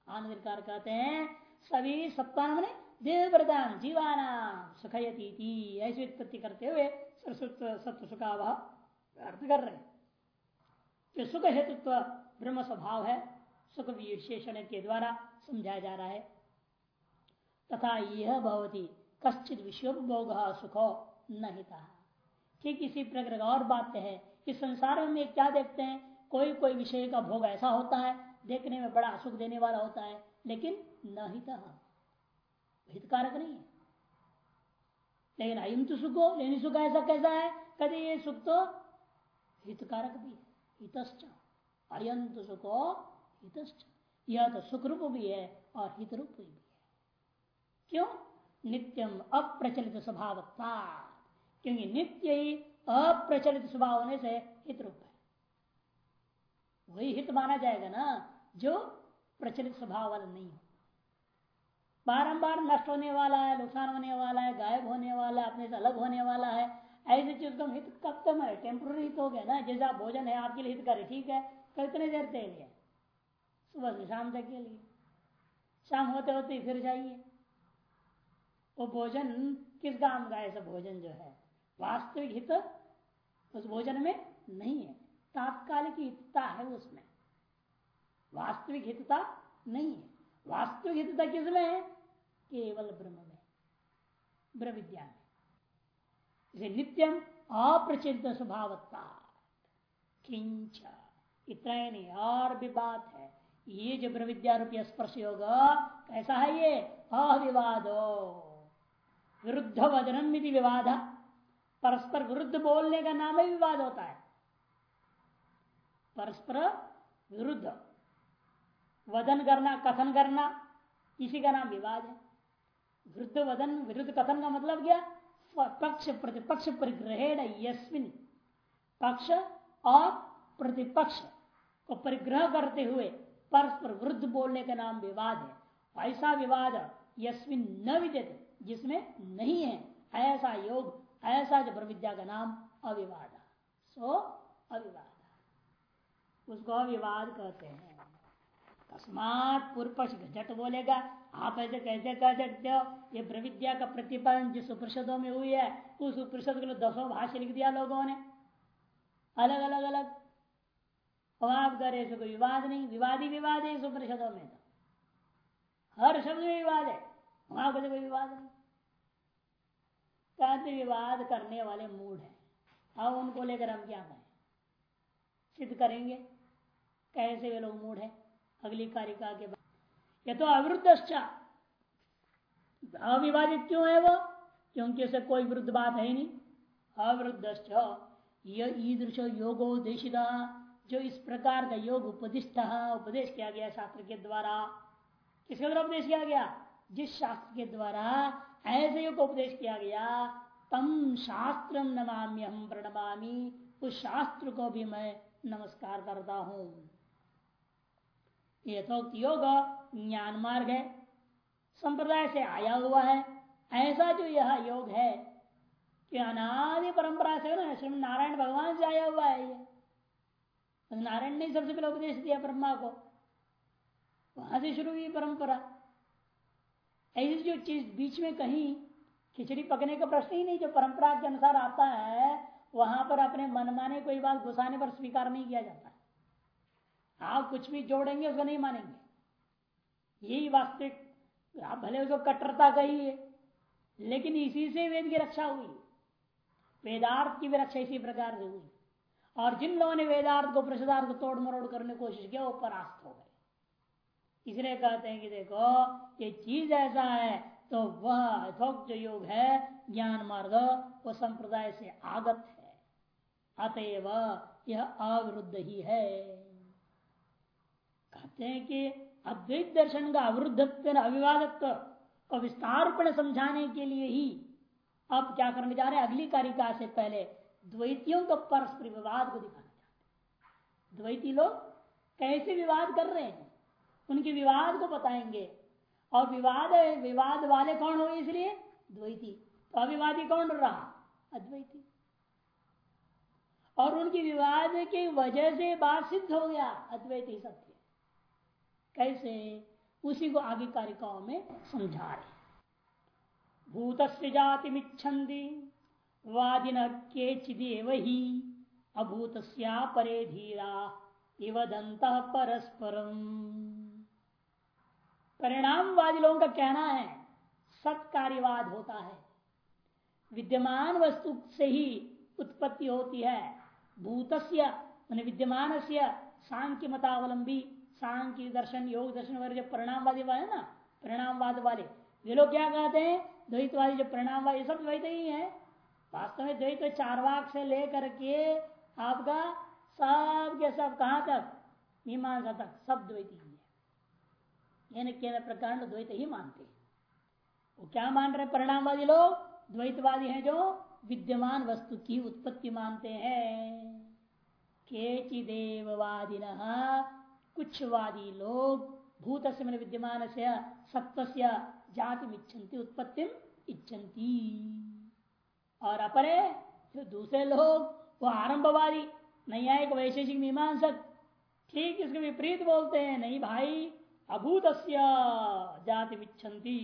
आनंद कहते हैं, सभी सत्वान देह वृदान जीवाना सुखयती ऐसी उत्पत्ति करते हुए सत्व सुखाव अर्थ कर रहे सुख हेतुत्व ब्रह्म स्वभाव है, सुख विशेषण के द्वारा समझाया जा रहा है। तथा यह भवती कश्चित विश्वोपभोग सुखो नहीं था ठीक इसी प्रकार और बात है, इस संसार में क्या देखते हैं? कोई कोई विषय का भोग ऐसा होता है, देखने में बड़ा सुख देने वाला होता है, लेकिन नहीं था हितकारक नहीं है। लेकिन अयम तो सुख हो लेकिन सुख ऐसा कैसा है? कभी ये सुख तो हितकारक भी है, हितश्च। अयंत सुखो यह तो सुख रूप भी है और हित रूप भी क्यों? नित्यम अप्रचलित स्वभाव क्योंकि नित्य ही अप्रचलित स्वभाव होने से हित रूप है। वही हित माना जाएगा ना, जो प्रचलित स्वभाव वाला नहीं हो। बारंबार नष्ट होने वाला है, नुकसान होने वाला है, गायब होने वाला है, अपने से अलग होने वाला है। ऐसी चीज़ का हित कब तक है टेम्पोररी हित हो गया ना, जैसा भोजन है, आपके लिए हित करे ठीक है? कितने देर के लिए। सुबह से शाम तक के लिए। शाम होते होते फिर जाइए। वो भोजन किस काम का ऐसा भोजन जो है, वास्तविक हित उस भोजन में नहीं है। तात्कालिक हितता है उसमें। वास्तविक हितता नहीं है। वास्तविक हितता किसमें है? केवल ब्रह्म में। ब्रह्म विद्या में। इसे नित्यम अप्रचित स्वभावता किंच इतना ही नहीं और भी बात है। ये जो ब्रह्म विद्या रूपी स्पर्श योग, कैसा है ये? अविवादो। विरुद्ध वजनम यदि विवाद। परस्पर विरुद्ध बोलने का नाम ही विवाद होता है। परस्पर विरुद्ध। वदन करना, कथन करना, इसी का नाम विवाद है। विरुद्ध वदन विरुद्ध कथन का मतलब क्या? पक्ष प्रतिपक्ष परिग्रह यस्मिन। पक्ष और प्रतिपक्ष को परिग्रह करते हुए परस्पर विरुद्ध बोलने का नाम विवाद है। ऐसा विवाद यस्मिन न विद्यते। जिसमें नहीं है। ऐसा योग, ऐसा जो विद्या का नाम, अविवाद। सो, अविवाद। उसको अविवाद कहते हैं। तस्मात पूर्व पक्ष झट बोलेगा। आप ऐसे कैसे कह सकते हो? ये प्रविद्या का प्रतिपादन जिस उपनिषदों में हुई है, उस उपनिषद के लिए दसों भाष्य लिख दिया लोगों ने। अलग अलग अलग। और आप कह रहे कोई विवाद नहीं। विवादी विवाद है इस उपनिषदों में तो। हर शब्द में विवाद है। वहाँ पर कोई विवाद नहीं। कहते विवाद करने वाले मूड है। अब उनको लेकर हम क्या कहें सिद्ध करेंगे कैसे वे लोग मूड है। अगली कारिका के बाद। ये तो अविरुद्ध अविवादित क्यों है वो? क्योंकि उसे कोई विरुद्ध बात है ही नहीं। अविरुद्ध ईदृश योगोदेशिता जो इस प्रकार का योग उपदिष्ट। उपदेश किया गया शास्त्र के द्वारा। किसके द्वारा उपदेश किया गया? जिस शास्त्र के द्वारा ऐसे योग उपदेश किया गया, तम शास्त्र नमाम्य हम प्रणमामी, उस शास्त्र को भी मैं नमस्कार करता हूँ। यथोक्त योग ज्ञान मार्ग है। संप्रदाय से आया हुआ है। ऐसा जो यह योग है, कि अनादि परंपरा से ना श्री नारायण भगवान से आया हुआ है ये। नारायण ने सबसे पहले उपदेश दिया ब्रह्मा को। वहाँ से शुरू हुई परंपरा। ऐसी जो चीज़ बीच में कहीं खिचड़ी पकने का प्रश्न ही नहीं, जो परंपरा के अनुसार आता है, वहाँ पर अपने मनमाने कोई बात घुसाने पर स्वीकार नहीं किया जाता आप कुछ भी जोड़ेंगे, उसको नहीं मानेंगे। यही वास्तविक, आप भले उसको कट्टरता कही है, लेकिन इसी से वेद की रक्षा हुई। वेदार्थ की भी रक्षा इसी प्रकार से हुई। और जिन लोगों ने वेदार्थ को प्रसिद्धार्थ को तोड़ मरोड़ करने की कोशिश किया वो परास्त हो गए। इसलिए कहते हैं कि देखो, ये चीज़ ऐसा है तो वह जो योग है, ज्ञान मार्ग, वो संप्रदाय से आगत है। अतएव यह अविरुद्ध ही है। कहते हैं कि अद्वैत दर्शन का अवरुद्धत्व, अविवादत्व को विस्तार समझाने के लिए ही अब क्या करने जा रहे हैं? अगली कारिका से पहले द्वैतियों को परस्पर विवाद को दिखाना चाहते द्वैती लोग कैसे विवाद कर रहे हैं? उनके विवाद को बताएँगे। और विवाद विवाद वाले कौन हो इसलिए? द्वैती। तो अविवादी कौन रहा? अद्वैती। और उनकी विवाद की वजह से बात सिद्ध हो गया, अद्वैती सत्य। कैसे? उसी को आगे कारिकाओं में समझा रहे भूत जाति मिच्छन्ति वादिन केचिदेव ही अभूत परे धीरा परस्परम। परिणामवादी लोगों का कहना है, सत्कार्यवाद होता है। विद्यमान वस्तु से ही उत्पत्ति होती है। भूतस्य मान विद्यमान से सांख्य मतावलंबी सांख्य दर्शन, योग दर्शन वगैरह जो परिणामवादी वाले ना, परिणामवाद वाले, ये लोग क्या कहते हैं? द्वैतवादी जो परिणामवादी, ये सब द्वैत ही है। वास्तव में द्वैत चार वाक से लेकर के आपका सब के सब कहाँ तक? मीमांसा तक, सब द्वैत प्रकार द्वैत ही मानते वो क्या मान रहे परिणामवादी लोग द्वैतवादी हैं जो विद्यमान वस्तु की उत्पत्ति मानते हैं। केचिदेववादिन कुछ वादी लोग भूत से विद्यमान से सत्व से जाति इच्छन्ति उत्पत्ति इच्छन्ति। और अपरे, जो दूसरे लोग, वो आरंभवादी नहीं आए वैशेषिक, मीमांसक, ठीक इसके विपरीत बोलते हैं। नहीं भाई अभूत जाति विच्छन्ति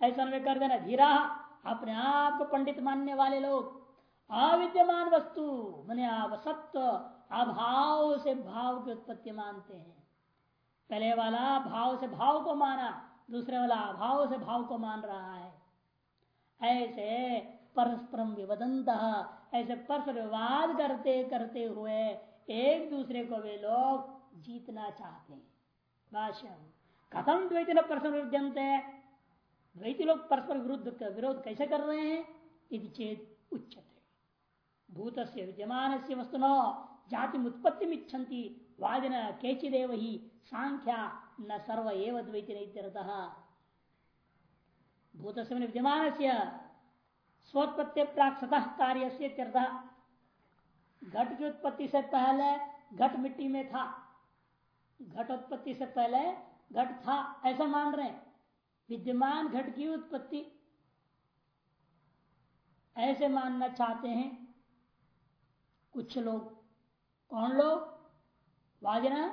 ऐसा में कर देना, धीरा, अपने आप को पंडित मानने वाले लोग अविद्यमान वस्तु, मैंने सत्व, अभाव से भाव की उत्पत्ति मानते हैं। पहले वाला भाव से भाव को माना, दूसरे वाला अभाव से भाव को मान रहा है। ऐसे परस्परम विवदंत, ऐसे परस्पर विवाद करते करते हुए एक दूसरे को वे लोग जीतना चाहते हैं। भाष्य कथम द्वैत न परस्पर विद्यंत द्वैती लोग परस्पर विरुद्ध विरोध कैसे कर रहे हैं? यदि चेत उच्चते भूत से विद्यमान से वस्तु जाति उत्पत्ति इच्छन्ति, वादिन केचिदेव ही सांख्या न सर्व एव द्वैतिरतः भूत से विद्यमान से स्वोत्पत्ति प्राक सतह कार्य से घट की उत्पत्ति से पहले घट मिट्टी में था। घट उत्पत्ति से पहले घट था, ऐसा मान रहे हैं। विद्यमान घट की उत्पत्ति। ऐसे मानना चाहते हैं कुछ लोग। कौन लोग? वाजना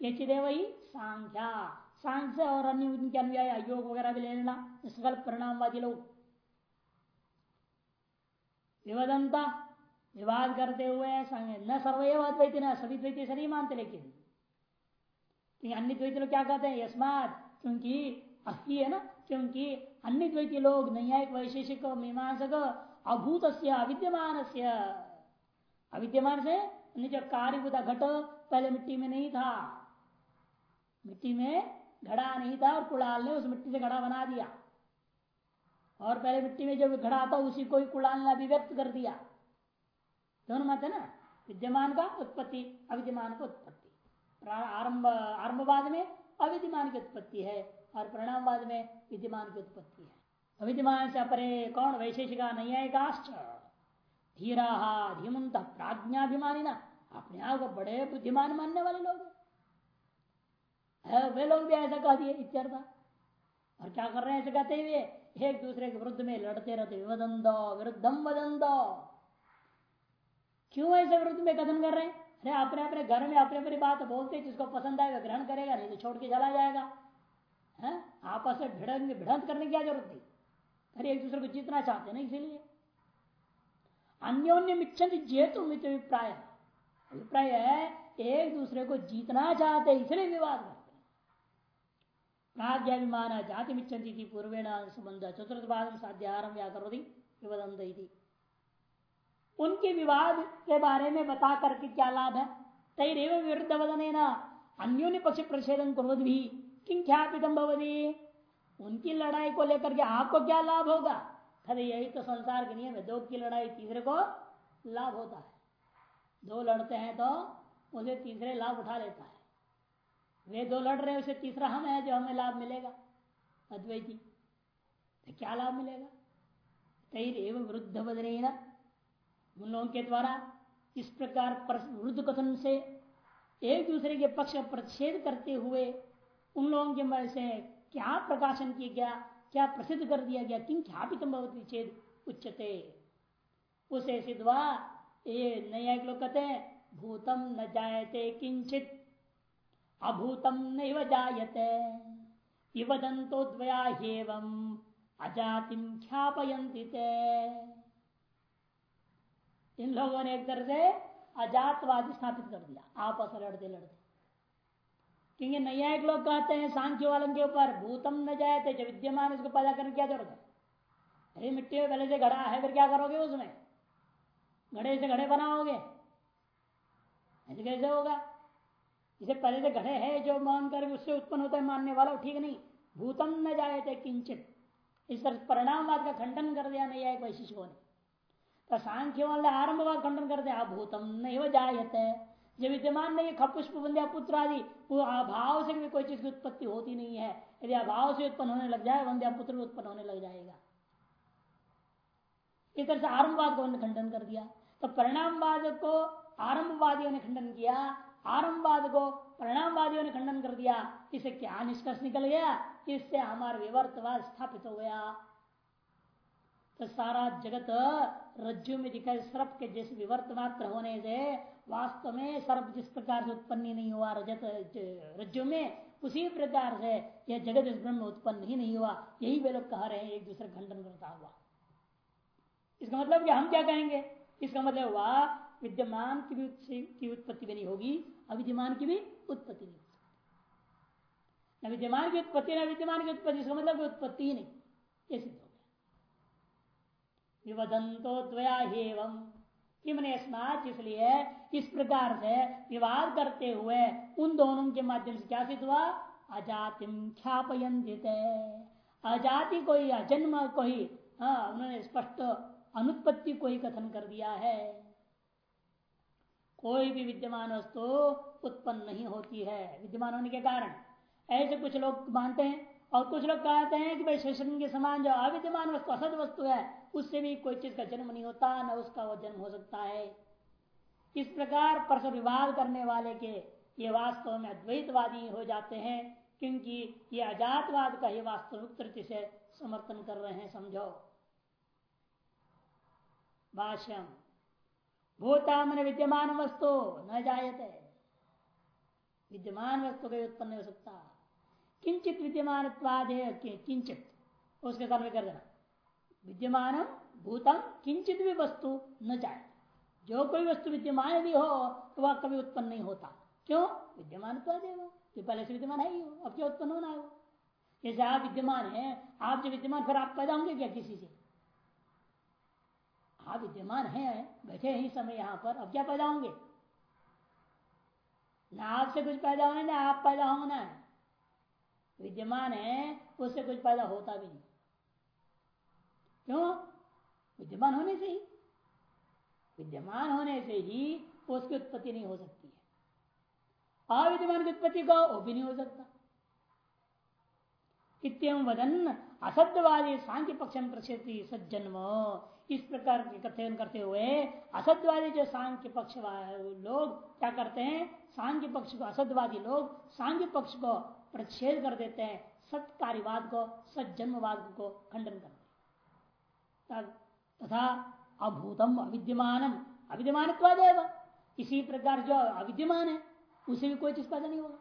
केचिदेव ही सांख्या। सांख्य और अन्य उनके अनुयायी योग वगैरह भी ले लेना सकल परिणामवादी लोग। विवादनता विवाद करते हुए न सर्वैव अद्वैती न सभी द्वैती से नहीं मानते लेकिन। अन्य द्वैती लोग क्या कहते हैं? यस्मात क्योंकि अस्थि है ना? क्योंकि अन्य द्वैती लोग नैयायिक, वैशेषिक, मीमांसक अभूत अविद्यमान अविद्यमान से जो कार्यभूत घट पहले मिट्टी में नहीं था। मिट्टी में घड़ा नहीं था और कुड़ाल ने उस मिट्टी से घड़ा बना दिया। और पहले मिट्टी में जो घड़ा था, उसी को ही कुड़ाल ने अभिव्यक्त कर दिया। दोनों मत है ना? विद्यमान का उत्पत्ति, अविद्यमान का उत्पत्ति। आरंभ, आरंभवाद में अविद्यमान की उत्पत्ति है और परिणामवाद में विद्यमान की उत्पत्ति है। अविद्यमान से अपरे कौन? वैशेषिका नैयायिकाश्च धीरा धीमंत प्राज्ञाभिमानी ना अपने आप को बड़े बुद्धिमान मानने वाले लोग वे लोग भी ऐसा कह दिए इत्यर्थ। और क्या कर रहे हैं ऐसे कहते हुए? एक दूसरे के विरुद्ध में लड़ते रहते दो विरुद्धम वदन दो क्यों ऐसे विरुद्ध में कथन कर रहे हैं? अरे अपने अपने घर में अपने अपनी बात बोलते जिसको पसंद आएगा ग्रहण करेगा, नहीं तो छोड़ के चला जाएगा। है? आपस में भिड़ंत भिड़ंत करने की क्या ज़रूरत थी? अरे एक दूसरे को जीतना चाहते ना इसीलिए। अन्योन्य मिच्छन जेतु मित अभिप्राय। अभिप्राय है, एक दूसरे को जीतना चाहते इसलिए विवाद करते प्राग्ञाभिमान जाति मिच्छन्ति पूर्वेण संबंध चतुर्थ बाद या करोती विवदंत उनके विवाद के बारे में बता करके क्या लाभ है? तैरव विरुद्ध वदन अन्योन्य पक्ष प्रतिषेधन कुर्वत भी। किं ख्यापितम भवदी उनकी लड़ाई को लेकर के आपको क्या लाभ होगा? अरे यही तो संसार के नियम है। दो की लड़ाई तीसरे को लाभ होता है। दो लड़ते हैं तो उसे तीसरे लाभ उठा लेता है। वे दो लड़ रहे उसे तीसरा हम है, जो हमें लाभ मिलेगा। अद्वैती तो क्या लाभ मिलेगा? तैर एवं वृद्ध बदरेना उन लोगों के द्वारा इस प्रकार वृद्ध कथन से एक दूसरे के पक्ष प्रतिषेध करते हुए उन लोगों के मन से क्या प्रकाशन किया गया, क्या प्रसिद्ध कर दिया गया, किं ख्यापितम भवती चेत उच्चते उसे सिद्धवा ये नया लोग कहते हैं, भूतम न जायते किंचित, अभूतम न जायते। इवदंतो द्वया हेवम अजातिम ख्यापयंती इन लोगों ने एक तरह से अजातवादी स्थापित कर दिया, आपस लड़ते लड़ते। क्योंकि नैयायिक लोग कहते हैं सांख्य वालों के ऊपर, भूतम न जाए थे जब विद्यमान इसको पैदा करने क्या ज़रूरत है। अरे मिट्टी में पहले से घड़ा है, फिर क्या करोगे उसमें? घड़े से घड़े बनाओगे? ऐसे कैसे होगा? इसे पहले से घड़े है जो मान कर उससे उत्पन्न होता है, मानने वाला ठीक नहीं। भूतम न जाए थे किंचित इस तरह परिणामवाद का खंडन कर दिया नैयायिक वैशिष्यों ने। तो सांख्य वाले आरंभ आरंभवाद खंडन कर दिया भूतम नहीं जायते। जो विद्यमान नहीं खपुष्प बंध्या पुत्र आदि, वो अभाव से भी कोई चीज़ की उत्पत्ति होती नहीं है। यदि अभाव से उत्पन्न होने लग जाए वंध्या पुत्र भी उत्पन्न होने लग जाएगा। इस तरह से आरंभवाद को खंडन कर दिया। तो परिणामवाद को आरंभवादियों ने खंडन किया आरंभवाद को परिणामवादियों ने खंडन कर दिया। इसे क्या निष्कर्ष निकल गया? इससे हमारा विवर्तवाद स्थापित हो गया। तो सारा जगत रज्जु में दिखाई सर्प के जैसे विवर्त मात्र होने से वास्तव में सर्प जिस प्रकार से उत्पन्न नहीं हुआ, रजत रज्जु में, उसी प्रकार से यह जगत इस ब्रह्म में उत्पन्न ही नहीं हुआ। यही वे लोग कह रहे हैं, एक दूसरे खंडन करता हुआ। इसका मतलब कि हम क्या कहेंगे? इसका मतलब हुआ, विद्यमान की भी की उत्पत्ति भी नहीं होगी, अविद्यमान की भी उत्पत्ति नहीं होगी न विद्यमान की उत्पत्ति, न विद्यमान की उत्पत्ति, इसका मतलब उत्पत्ति ही नहीं। ये सिद्ध विवदंतो द्वया किमने स्मार्ट इसलिए इस प्रकार से विवाद करते हुए उन दोनों के माध्यम से क्या सिद्ध हुआ? अजातिम ख्यापयंत अजाति को ही अजन्म को ही हाँ उन्होंने स्पष्ट अनुत्पत्ति को ही कथन कर दिया है। कोई भी विद्यमान वस्तु उत्पन्न नहीं होती है। विद्यमान होने के कारण। ऐसे कुछ लोग मानते हैं और कुछ लोग कहते हैं कि भाई शैक्षण के समान जो अविद्यमान वस्तु असत वस्तु है, उससे भी कोई चीज़ का जन्म नहीं होता, न उसका वो जन्म हो सकता है। इस प्रकार परसों विवाद करने वाले के ये वास्तव में अद्वैतवादी हो जाते हैं, क्योंकि ये अजातवाद का ही वास्तविक तृति से समर्थन कर रहे हैं, समझो। भाष्यम भूता मन विद्यमान वस्तु, न जायते। विद्यमान वस्तु का उत्पन्न हो सकता। किंचित विद्यमान किंचित। उसके साथ कर देना। विद्यमान भूतम किंचित भी वस्तु न जाए। जो कोई वस्तु विद्यमान भी हो तो वह कभी उत्पन्न नहीं होता। क्यों? विद्यमान तो पहले से विद्यमान है ही हो अब क्या उत्पन्न होना है वो? जैसे आप विद्यमान है, आप जो विद्यमान, फिर आप पैदा होंगे क्या किसी से? आप विद्यमान है, बैठे ही समय यहाँ पर, अब क्या पैदा होंगे? ना आपसे कुछ पैदा होना ना आप पैदा होना है। विद्यमान है, उससे कुछ पैदा होता भी नहीं। क्यों? विद्यमान होने से ही। विद्यमान होने से ही उसकी उत्पत्ति नहीं हो सकती है। अविद्यमान की उत्पत्ति को वो भी नहीं हो सकता। इतम वदन असत्यवादी सांख्य पक्ष प्रसिद्धि सज्जन्म। इस प्रकार के कथन करते हुए असत्यवादी जो सांख्य पक्ष लोग क्या करते हैं? सांख्य पक्ष को असत्यवादी लोग सांख्य पक्ष को प्रच्छेद कर देते हैं सत्कार्यवाद को सज्जन्मवाद को खंडन करते तथा अभूतम अविद्यमान अविद्यमान इसी प्रकार जो अविद्यमान है, उसे भी कोई चीज़ पैदा नहीं होगा।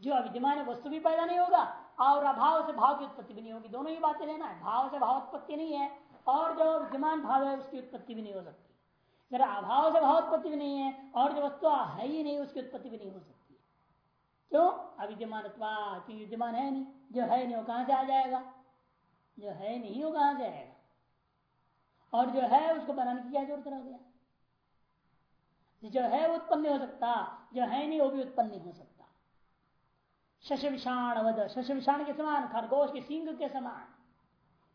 जो अविद्यमान वस्तु भी पैदा नहीं होगा, और अभाव से भाव की उत्पत्ति भी नहीं होगी। दोनों ही बातें लेना है। भाव से भाव उत्पत्ति नहीं है, और जो विद्यमान भाव है, उसकी उत्पत्ति भी नहीं हो सकती। जरा अभाव से भाव उत्पत्ति भी नहीं है, और जो वस्तु है ही नहीं, उसकी उत्पत्ति भी नहीं हो सकती। क्यों? अविद्यमान क्योंकि विद्यमान है नहीं। जो है नहीं, वो कहाँ से आ जाएगा? जो है नहीं, वो कहाँ से आएगा? और जो है, उसको बनाने की क्या ज़रूरत रह गया? जो है उत्पन्न हो सकता। जो है नहीं, वो भी उत्पन्न नहीं हो सकता। शश विषाण वद। शश विषाण के समान, खरगोश के सिंह के समान।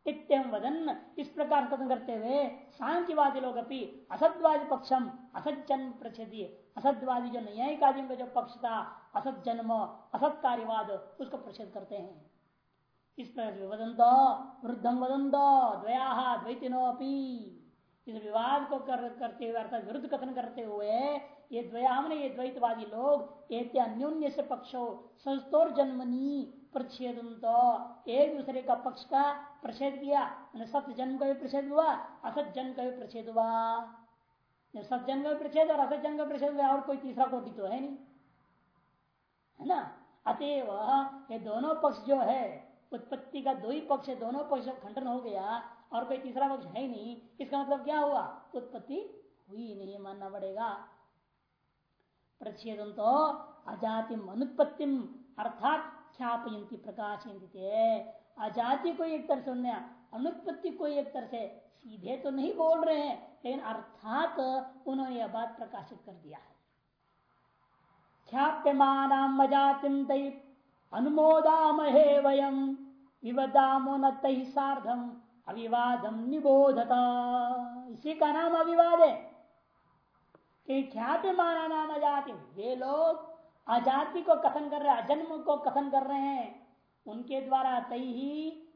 इत्यम वदन। इस प्रकार कथन करते हुए सांख्यवादी लोग अपनी असतवादी पक्षम असज्जन प्रचि असतवादी जो न्यायिक आदि का जो पक्ष था असत जन्म असत कार्यवाद उसको प्रसिद्ध करते हैं। इस प्रकार वदंत वृद्धम वदंत द्वया द्वैतिनो इस विवाद को कर, करते हुए अर्थात विरुद्ध कथन करते हुए ये द्वयाम ये द्वैतवादी लोग अन्योन्य से पक्षो संस्तोर जन्मनी प्रच्छेद एक दूसरे का पक्ष का प्रच्छेद किया सत्य जन्म का भी प्रच्छेद हुआ असत जन्म का भी प्रच्छेद हुआ। सत जन्म का भी प्रच्छेद और असत जन्म का प्रच्छेद हुआ और कोई तीसरा कोटि तो है नहीं। है ना? अतएव, ये दोनों पक्ष जो है, उत्पत्ति का दो ही पक्ष है, दोनों पक्ष खंडन हो गया और कोई तीसरा पक्ष है नहीं, इसका मतलब क्या हुआ? उत्पत्ति हुई नहीं, मानना पड़ेगा। प्रच्छेदन तो अजाति अनुत्पत्ति अर्थात ख्यापयंती प्रकाशयंती अजाति को एक तरह से अनुत्पत्ति को एक तरह से सीधे तो नहीं बोल रहे हैं, लेकिन अर्थात उन्होंने यह बात प्रकाशित कर दिया है। ख्याप्यमान अजातिम तय अनुमोदामहे वयम। विवदामो न तही सार्धम अविवादम निबोधता। इसी का नाम अविवाद है। कि ख्याति नाम अजाति वे लोग अजाति को कथन कर रहे हैं, अजन्म को कथन कर रहे हैं। उनके द्वारा तई ही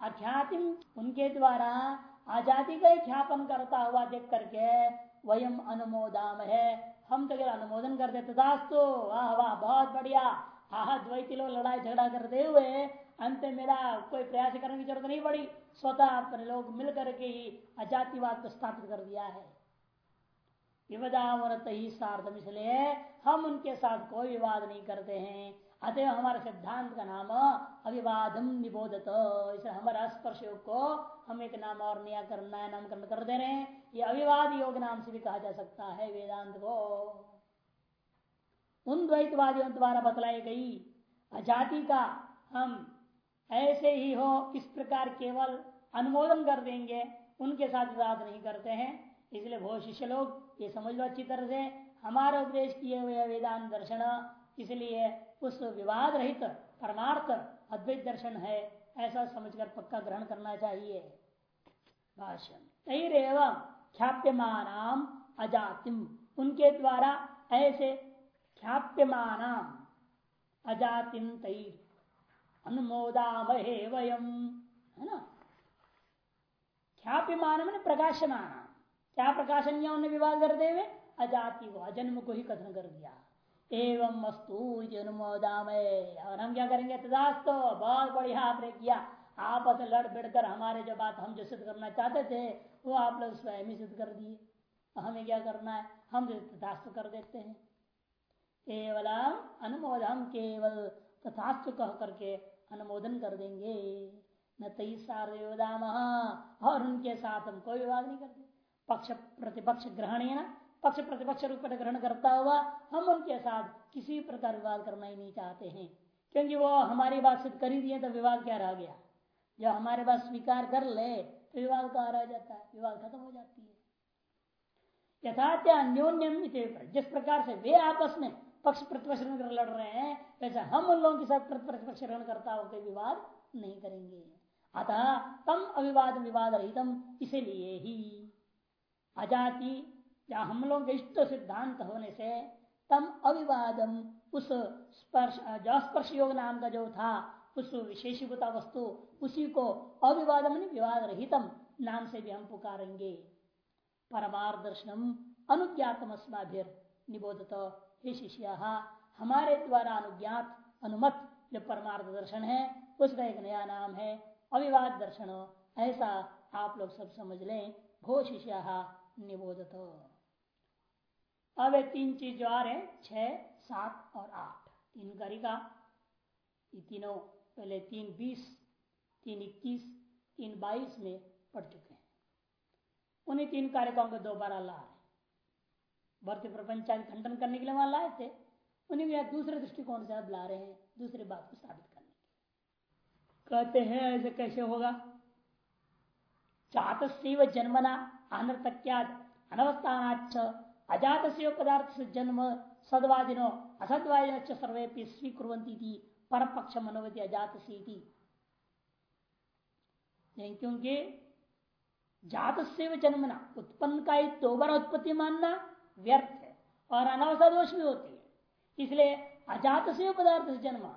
अख्याति, उनके द्वारा आज़ादी का ख्यापन करता हुआ देख करके वयम अनुमोदाम है हम तो अनुमोदन कर देते तो वाह वाह, बहुत बढ़िया। आह द्वैती लोग लड़ाई झगड़ा करते हुए अंत मेरा कोई प्रयास करने की ज़रूरत नहीं पड़ी। स्वतः अपने लोग मिल करके ही अजातिवाद को स्थापित कर दिया है। विवादावरत ही सार्थम इसलिए हम उनके साथ कोई विवाद नहीं करते हैं। अतः हमारे सिद्धांत का नाम अविवादम निबोधत। इसे हमारे स्पर्श योग को हम एक नाम और नया करना है नामकरण कर दे रहे हैं। ये अविवाद योग नाम से भी कहा जा सकता है वेदांत को। उन द्वैतवादियों द्वारा बतलाई गई अजाति का हम ऐसे ही हो, इस प्रकार केवल अनुमोदन कर देंगे, उनके साथ विवाद नहीं करते हैं। इसलिए बहुत शिष्य लोग ये समझ लो अच्छी तरह से। हमारा उपदेश किए हुए वेदांत दर्शन। इसलिए उस विवाद रहित परमार्थ अद्वैत दर्शन है, ऐसा समझकर पक्का ग्रहण करना चाहिए। भाषण तैरव ख्याप्यमान अजातिम। उनके द्वारा ऐसे ख्याप्यमान अजातिम तैर अनुमोदामहे वयम, है ना? ख्याप्यमान मैंने प्रकाशमान क्या प्रकाशन किया उन्हें विवाद करते हुए अजाति को अजन्म को ही कथन कर दिया। एवं मस्तु अनुमोदामय और हम क्या करेंगे? तदास्त बहुत बढ़िया आपने किया। आपस लड़ बिड़ कर हमारे जो बात हम जो सिद्ध करना चाहते थे, वो आप लोग स्वयं ही सिद्ध कर दिए। हमें क्या करना है? हम तथास्तु कर देते हैं। केवल अनुमोद हम केवल तथास्तु कह करके अनुमोदन कर देंगे। न तई सार्वदाम और उनके साथ हम कोई विवाद नहीं करते। पक्ष प्रतिपक्ष ग्रहण पक्ष प्रतिपक्ष रूप में ग्रहण करता हुआ हम उनके साथ किसी प्रकार विवाद करना ही नहीं चाहते हैं। क्योंकि वो हमारी बात सिद्ध कर ही दिए तो विवाद क्या रह गया? जब हमारे बात स्वीकार कर ले तो विवाद कहा रह जाता है? विवाद खत्म हो जाती है। यथात्या अन्योन्यम जिस प्रकार से वे आपस में पक्ष प्रतिपक्ष लड़ रहे हैं, वैसे हम उन लोगों के साथ प्रतिपक्ष ग्रहण करता हो कोई विवाद नहीं करेंगे। अतः तम अविवाद विवाद रहितम, इसीलिए ही। अजाति या हम लोग इष्ट सिद्धांत होने से तम अविवादम उस स्पर्श जो स्पर्श योग नाम का जो था, उस विशेषीभूता वस्तु, उसी को अविवादम विवाद रहितम नाम से भी हम पुकारेंगे। परमार्दर्शनम अनुज्ञातम अस्माभिर निबोधत। हे शिष्य, हमारे द्वारा अनुज्ञात, अनुमत जो परमार्थ दर्शन है, उसका एक नया नाम है अविवाद दर्शन ऐसा आप लोग सब समझ लें। भो शिष्य, निबोधत। अब ये तीन चीज़ जो आ रहे छ, सात और आठ। तीन कारिका ये तीनों, पहले तीन बीस, तीन इक्कीस, तीन बाईस में पढ़ चुके हैं। उन्हीं तीन कारिकाओं को दोबारा ला रहे भर्ती प्रपंचा खंडन करने के लिए वहाँ लाए थे। उन्हीं को दूसरे दृष्टिकोण से अब ला रहे हैं, दूसरी बात को साबित करने के कहते हैं, ऐसे कैसे होगा? चात जन्मना अनर्थक्याद अनवस्थानाच अजात से पदार्थ से जन्म सदवादिनो असदवादिन सर्वे स्वीकुवंती पर पक्ष मनोवती अजात से क्योंकि जात से जन्मना उत्पन्न का ही दोबारा उत्पत्ति मानना व्यर्थ है और अनावसा दोष भी होती है। इसलिए अजात से पदार्थ से जन्म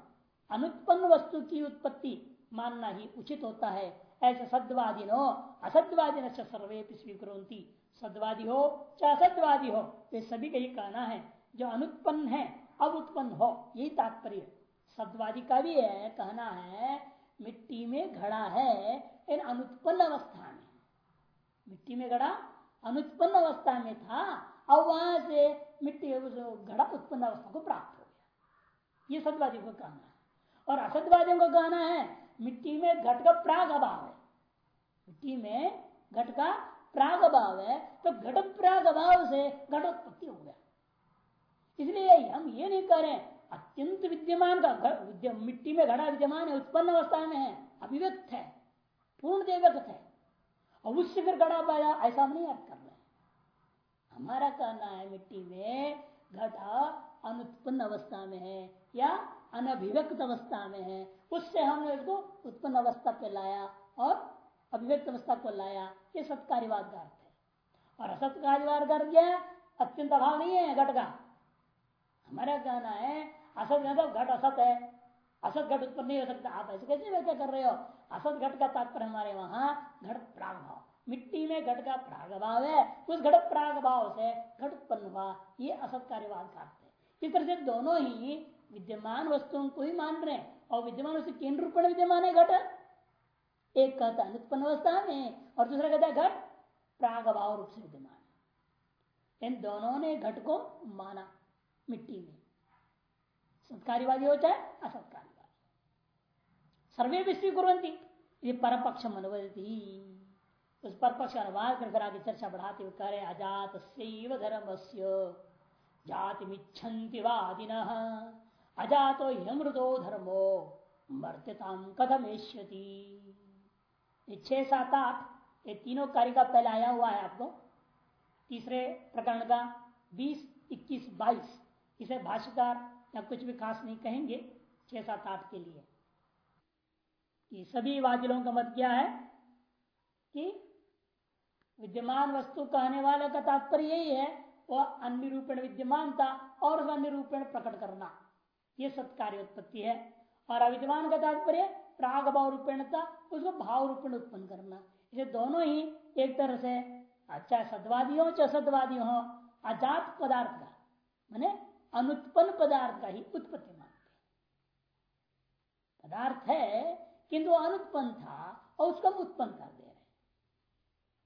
अनुत्पन्न वस्तु की उत्पत्ति मानना ही उचित होता है। ऐसे सद्वादी नो असद्वादी न सर्वे स्वीकुरंती सदवादी हो चाहे असदवादी हो वे सभी का ही कहना है, जो अनुत्पन्न है अब उत्पन्न हो, यही तात्पर्य सदवादी का भी है, कहना है, मिट्टी में घड़ा है इन अनुत्पन्न अवस्था में। मिट्टी में घड़ा अनुत्पन्न अवस्था में था, अब वहाँ से मिट्टी घड़ा उत्पन्न अवस्था को प्राप्त हो गया। ये सदवादी को कहना है। और असदवादियों का कहना है, मिट्टी में घट का प्राग अभाव है। मिट्टी में घट का प्राग भाव है तो घट प्राग भाव से घट उत्पत्ति हो गया। इसलिए हम ये नहीं कह रहे अत्यंत विद्यमान का मिट्टी में घड़ा विद्यमान है, उत्पन्न अवस्था में है, अभिव्यक्त है, पूर्ण देवक्त है, और उससे फिर घड़ा पाया, ऐसा नहीं अर्थ कर रहे हमारा कहना है, मिट्टी में घटा अनुत्पन्न अवस्था में है, या अनभिव्यक्त अवस्था में है, उससे हमने उसको उत्पन्न अवस्था पे लाया और अभिव्यक्त अवस्था को लाया, ये सत्कार्यवाद का अर्थ है। और असत्कार्यवाद कर क्या अत्यंत अभाव नहीं है घट का। हमारा कहना है, असत तो घट असत है। असत घट उत्पन्न नहीं हो सकता। आप ऐसे कैसे व्याख्या कर रहे हो? असत घट का तात्पर्य हमारे वहाँ घट प्राग भाव मिट्टी में घट का प्राग भाव है, उस घट प्राग भाव से घट उत्पन्न हुआ। ये असत कार्यवाद का अर्थ है। इस तरह से दोनों ही विद्यमान वस्तुओं को ही मान रहे हैं। और विद्यमान वस्तु केंद्र रूप में विद्यमान है घट। एक कहता है अनुत्पन्न अवस्था में, और दूसरा कहता है घट, प्रागभाव रूप से विद्यमान इन दोनों ने घट को माना मिट्टी में। सत्कार्यवादी हो चाहे असत्कार्यवादी सर्वे विश्व कुरंती ये परपक्ष मनोवती उस परपक्ष अनुवाद कर आगे चर्चा बढ़ाते हुए करे अजात धर्म से जाति मिच्छन्ति वादिन, अजातो यमृतो धर्मो मर्त्यताम कथमेश्यति छह, सात, आठ, ये तीनों कार्य का पहले आया हुआ है आपको। तीसरे प्रकरण का बीस, इक्कीस, बाईस, इसे भाष्यकार या कुछ भी खास नहीं कहेंगे, छह, सात, आठ के लिए। कि सभी वादिलों का मत क्या है कि विद्यमान वस्तु कहने वाले का तात्पर्य यही है, वह अन्य रूपेण विद्यमानता और अन्य रूपेण प्रकट करना। यह सत्कार्य उत्पत्ति है। और अविद्यमान का तात्पर्य प्राग भाव रूपेणता उसको भाव रूपेण उत्पन्न करना। इसे दोनों ही एक तरह से अच्छा सदवादी हो चाहे सदवादी हो अजात पदार्थ का, मैंने अनुत्पन्न पदार्थ का ही उत्पत्ति मानते पदार्थ है किंतु अनुत्पन्न था और उसको उत्पन्न कर दे रहे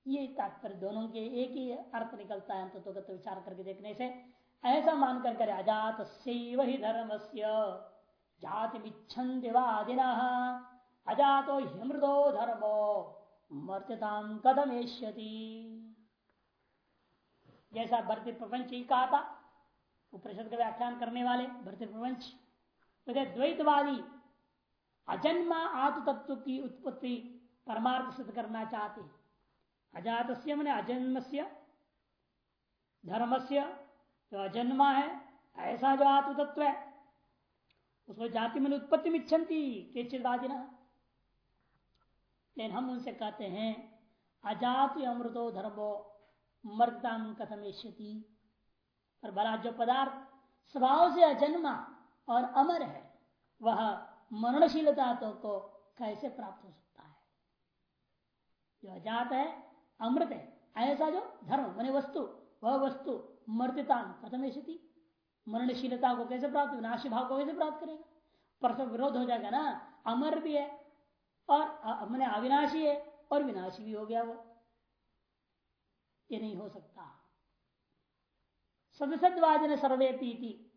ये तात्पर्य दोनों के एक ही अर्थ निकलता है अंत तो विचार करके देखने से। ऐसा मान कर करे अजात से वही धर्म से जाति मिच्छन्दिवादिना अजातो हिमृदो धर्मो मर्त्यताम कदम जैसा भरती प्रपंच ही कहा था उपनिषद का व्याख्यान करने वाले भरती प्रपंच तो द्वैतवादी अजन्मा आत्म तत्व की उत्पत्ति परमार्थ सिद्ध करना चाहते अजात मैंने अजन्म से धर्म से जो अजन्मा है, ऐसा जो आत्म तत्व है उसको जाति में उत्पत्ति मिच्छन्ति केचिदादि ना लेकिन हम उनसे कहते हैं, अजात अमृतो धर्मो मर्दता कथम और भला जो पदार्थ स्वभाव से अजन्मा और अमर है, वह मरणशीलता तो को कैसे प्राप्त हो सकता है? जो अजात है, अमृत है, ऐसा जो धर्म, मैंने वस्तु, वह वस्तु मर्दता कथम मरणशीलता को कैसे प्राप्त विनाशी भाव को कैसे प्राप्त करेगा? परसों विरोध हो जाएगा ना? अमर भी है और मैंने अविनाशी है और विनाशी भी हो गया वो। ये नहीं हो सकता। सदसदवाद ने सर्वे पीति।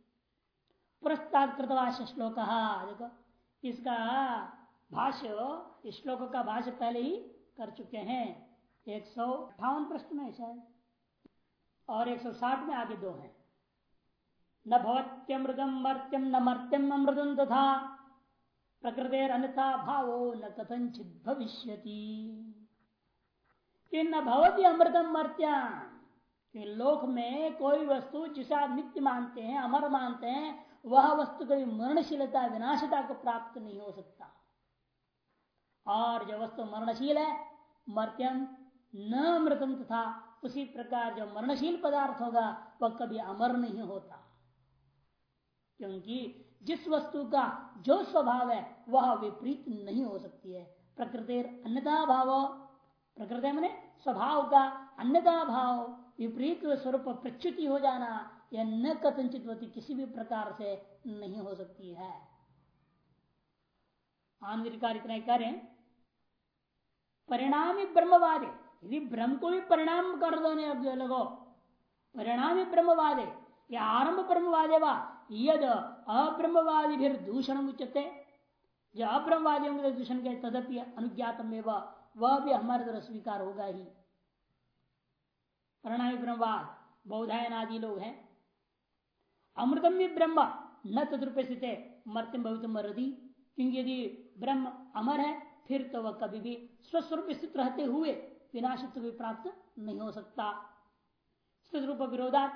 पुरस्ताद कृतवाश श्लोक देखो, इसका भाष्य श्लोक का भाष्य पहले ही कर चुके हैं। एक सौ अठावन प्रश्न में शायद। और एक सौ साठ में आगे दो हैं। न भवत्यमृतम मर्त्यम न मर्त्यम अमृतम तथा प्रकृति अन्यथा भावो न कथनचित भविष्य न भवती अमृतम मर्त्याम लोक में कोई वस्तु जिसे आप नित्य मानते हैं, अमर मानते हैं, वह वस्तु कभी मरणशीलता, विनाशता को प्राप्त नहीं हो सकता। और जो वस्तु मरणशील है मर्त्यम न अमृतम तथा उसी प्रकार जो मरणशील पदार्थ होगा, वह कभी अमर नहीं होता। क्योंकि जिस वस्तु का जो स्वभाव है, वह विपरीत नहीं हो सकती है। प्रकृति अन्यता भाव। प्रकृति मैंने स्वभाव का अन्यता भाव। विपरीत स्वरूप प्रच्युति हो जाना यह न कथनचित किसी भी प्रकार से नहीं हो सकती है। आंध्रिकार इतना करें परिणामी ब्रह्मवादे। यदि ब्रह्म को भी परिणाम कर दो ने, अब लगो। परिणामी ब्रह्मवादे। या आरंभ ब्रह्मवादे है यद अब्रह्मवादी भी दूषण उच्चते जो अब्रह्मवादियों के दूषण के तदपि अनुज्ञातम वह भी हमारे तरह स्वीकार होगा ही। प्रणामी ब्रह्मवाद बौधायन आदि लोग हैं। अमृतम भी ब्रह्म, न तद्रूप स्थित मर्त्यम भवित मरदी क्योंकि यदि ब्रह्म अमर है, फिर तो वह कभी भी स्वस्वरूप स्थित रहते हुए विनाशित्व भी प्राप्त नहीं हो सकता। स्वरूप विरोधा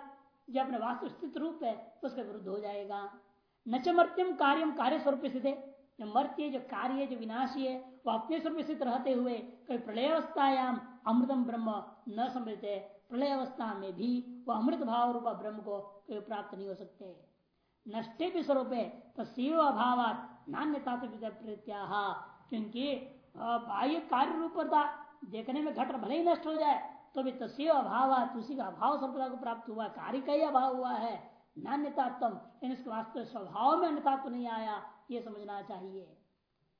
जो अपने वास्तु स्थित रूप है उसके विरुद्ध हो जाएगा। न च मर्त्यम कार्यम कार्य स्वरूप स्थित। है जो मर्त्य जो कार्य, जो विनाशी है वो अपने स्वरूप स्थित रहते हुए कभी प्रलय अवस्थायाम अमृतम ब्रह्म न समृत है। प्रलय अवस्था में भी वह अमृत भाव रूप ब्रह्म को कभी प्राप्त नहीं हो सकते। नष्टे भी स्वरूप है तो शिव अभाव नान्यता प्रत्याह क्योंकि बाह्य कार्य रूपता देखने में घट भले ही नष्ट हो जाए तो भी तस्व अभाव तुलसी का अभाव संप्रदा को प्राप्त हुआ कार्य का ही अभाव हुआ है नान्यतात्म इसके वास्तव स्वभाव में अन्यतात्व नहीं आया, ये समझना चाहिए।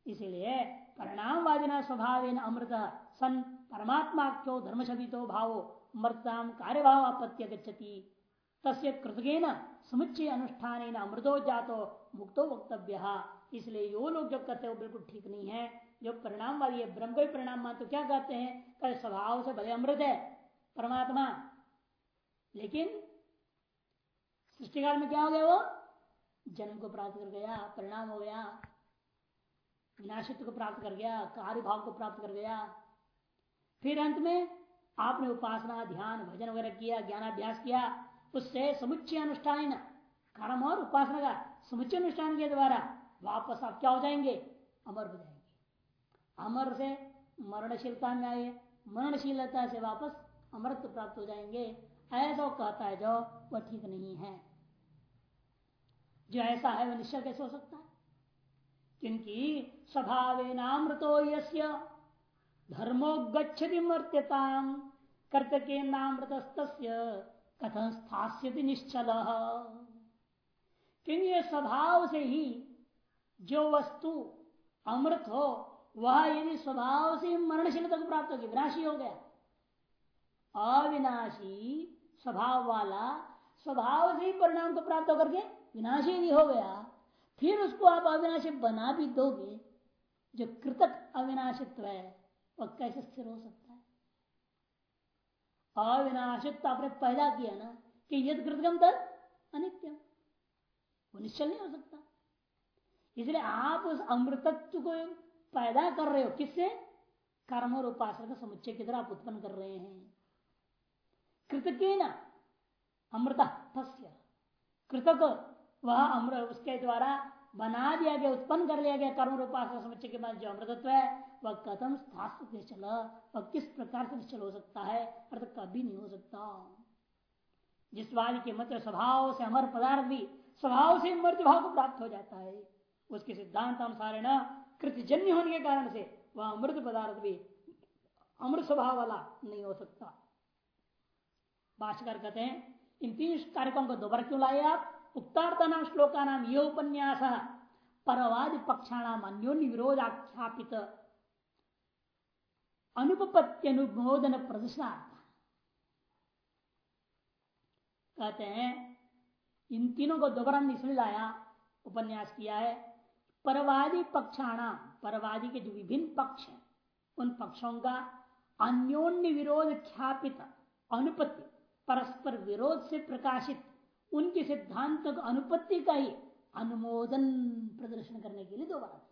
इसीलिए परिणामवादिना स्वभाव अमृत, सन परमात्मा क्यों धर्म शबितो भाव मृताम कार्यभाव आपत्ति गच्छति। तस्य कृतगेन समुच्चय अनुष्ठान अमृतो जातो, मुक्तो वक्तव्य। इसलिए यो लोग जो कहते हैं बिल्कुल ठीक नहीं है। जो परिणाम वाली है, ब्रह्म को ही परिणाम मान तो क्या कहते हैं? कल स्वभाव से भले अमृत है, परमात्मा। लेकिन, सृष्टिकाल में क्या हो गया वो? जन्म को प्राप्त कर गया, परिणाम हो गया, विनाशित्व को प्राप्त कर गया कार्य भाव को प्राप्त कर गया। फिर अंत में, आपने उपासना, ध्यान, भजन वगैरह किया, ज्ञानाभ्यास किया, उससे समुच्चय अनुष्ठान, कर्म और उपासना का समुच्चय अनुष्ठान के द्वारा वापस आप क्या हो जाएँगे? अमर हो जाएँगे। अमर से मरणशीलता में आए मरणशीलता से वापस अमृत प्राप्त हो जाएँगे। ऐसा कहता है, जो वह ठीक नहीं है। जो ऐसा है, वह निश्चय कैसे हो सकता है? क्योंकि स्वभाव नामृतो यस्य, धर्मो गच्छति मर्त्यता कर्तके नामृत कथन स्थास्यति निश्चल। क्योंकि स्वभाव से ही जो वस्तु अमृत हो वह यदि स्वभाव से मरणशीलता को प्राप्त होगी, विनाशी हो गया। अविनाशी स्वभाव वाला, स्वभाव से ही परिणाम को प्राप्त होकर के विनाशी यदि हो गया, फिर उसको आप अविनाशी बना भी दोगे। जो कृतक अविनाशित्व है, वह कैसे स्थिर हो सकता है? अविनाशित्व आपने पैदा किया ना, कि यद कृतकम तद अनित्यम। वो निश्चल नहीं हो सकता। इसलिए आप उस अमृतत्व को पैदा कर रहे हो? किससे? कर्म और उपासना का समुच्चय की तरह आप उत्पन्न कर रहे हैं। कृतके न कृतक, वह अमृत उसके द्वारा बना दिया गया, उत्पन्न कर लिया गया कर्म उपासना समुच्चय के बाद जो अमृतत्व है, वह कथम स्थापित निश्चल। वह किस प्रकार से निश्चल हो सकता है? अर्थात कभी नहीं हो सकता। जिस वाद के मत स्वभाव से अमर पदार्थ भी, स्वभाव से मृत भाव को प्राप्त हो जाता है। उसके सिद्धांत अनुसार न कृतजन्य होने के कारण से वह अमृत पदार्थ भी अमृत स्वभाव वाला नहीं हो सकता। भाष्यकार कहते हैं, इन तीन कार्यक्रम को दोबारा क्यों लाए आप? उक्तार्थ नाम श्लोका नाम ये उपन्यास परवाद पक्षाणाम अन्योन्य विरोध आख्यापित अनुपत्ति अनुमोदन प्रदर्शनार्थ। कहते हैं, इन तीनों को दोबारा हमने इसलिए लाया उपन्यास किया है। परवादी पक्षाणा, परवादी के जो विभिन्न पक्ष हैं, उन पक्षों का अन्योन्य विरोध ख्यापित, अनुपत्ति, परस्पर विरोध से प्रकाशित, उनके सिद्धांत अनुपत्ति का ही अनुमोदन प्रदर्शन करने के लिए दोबारा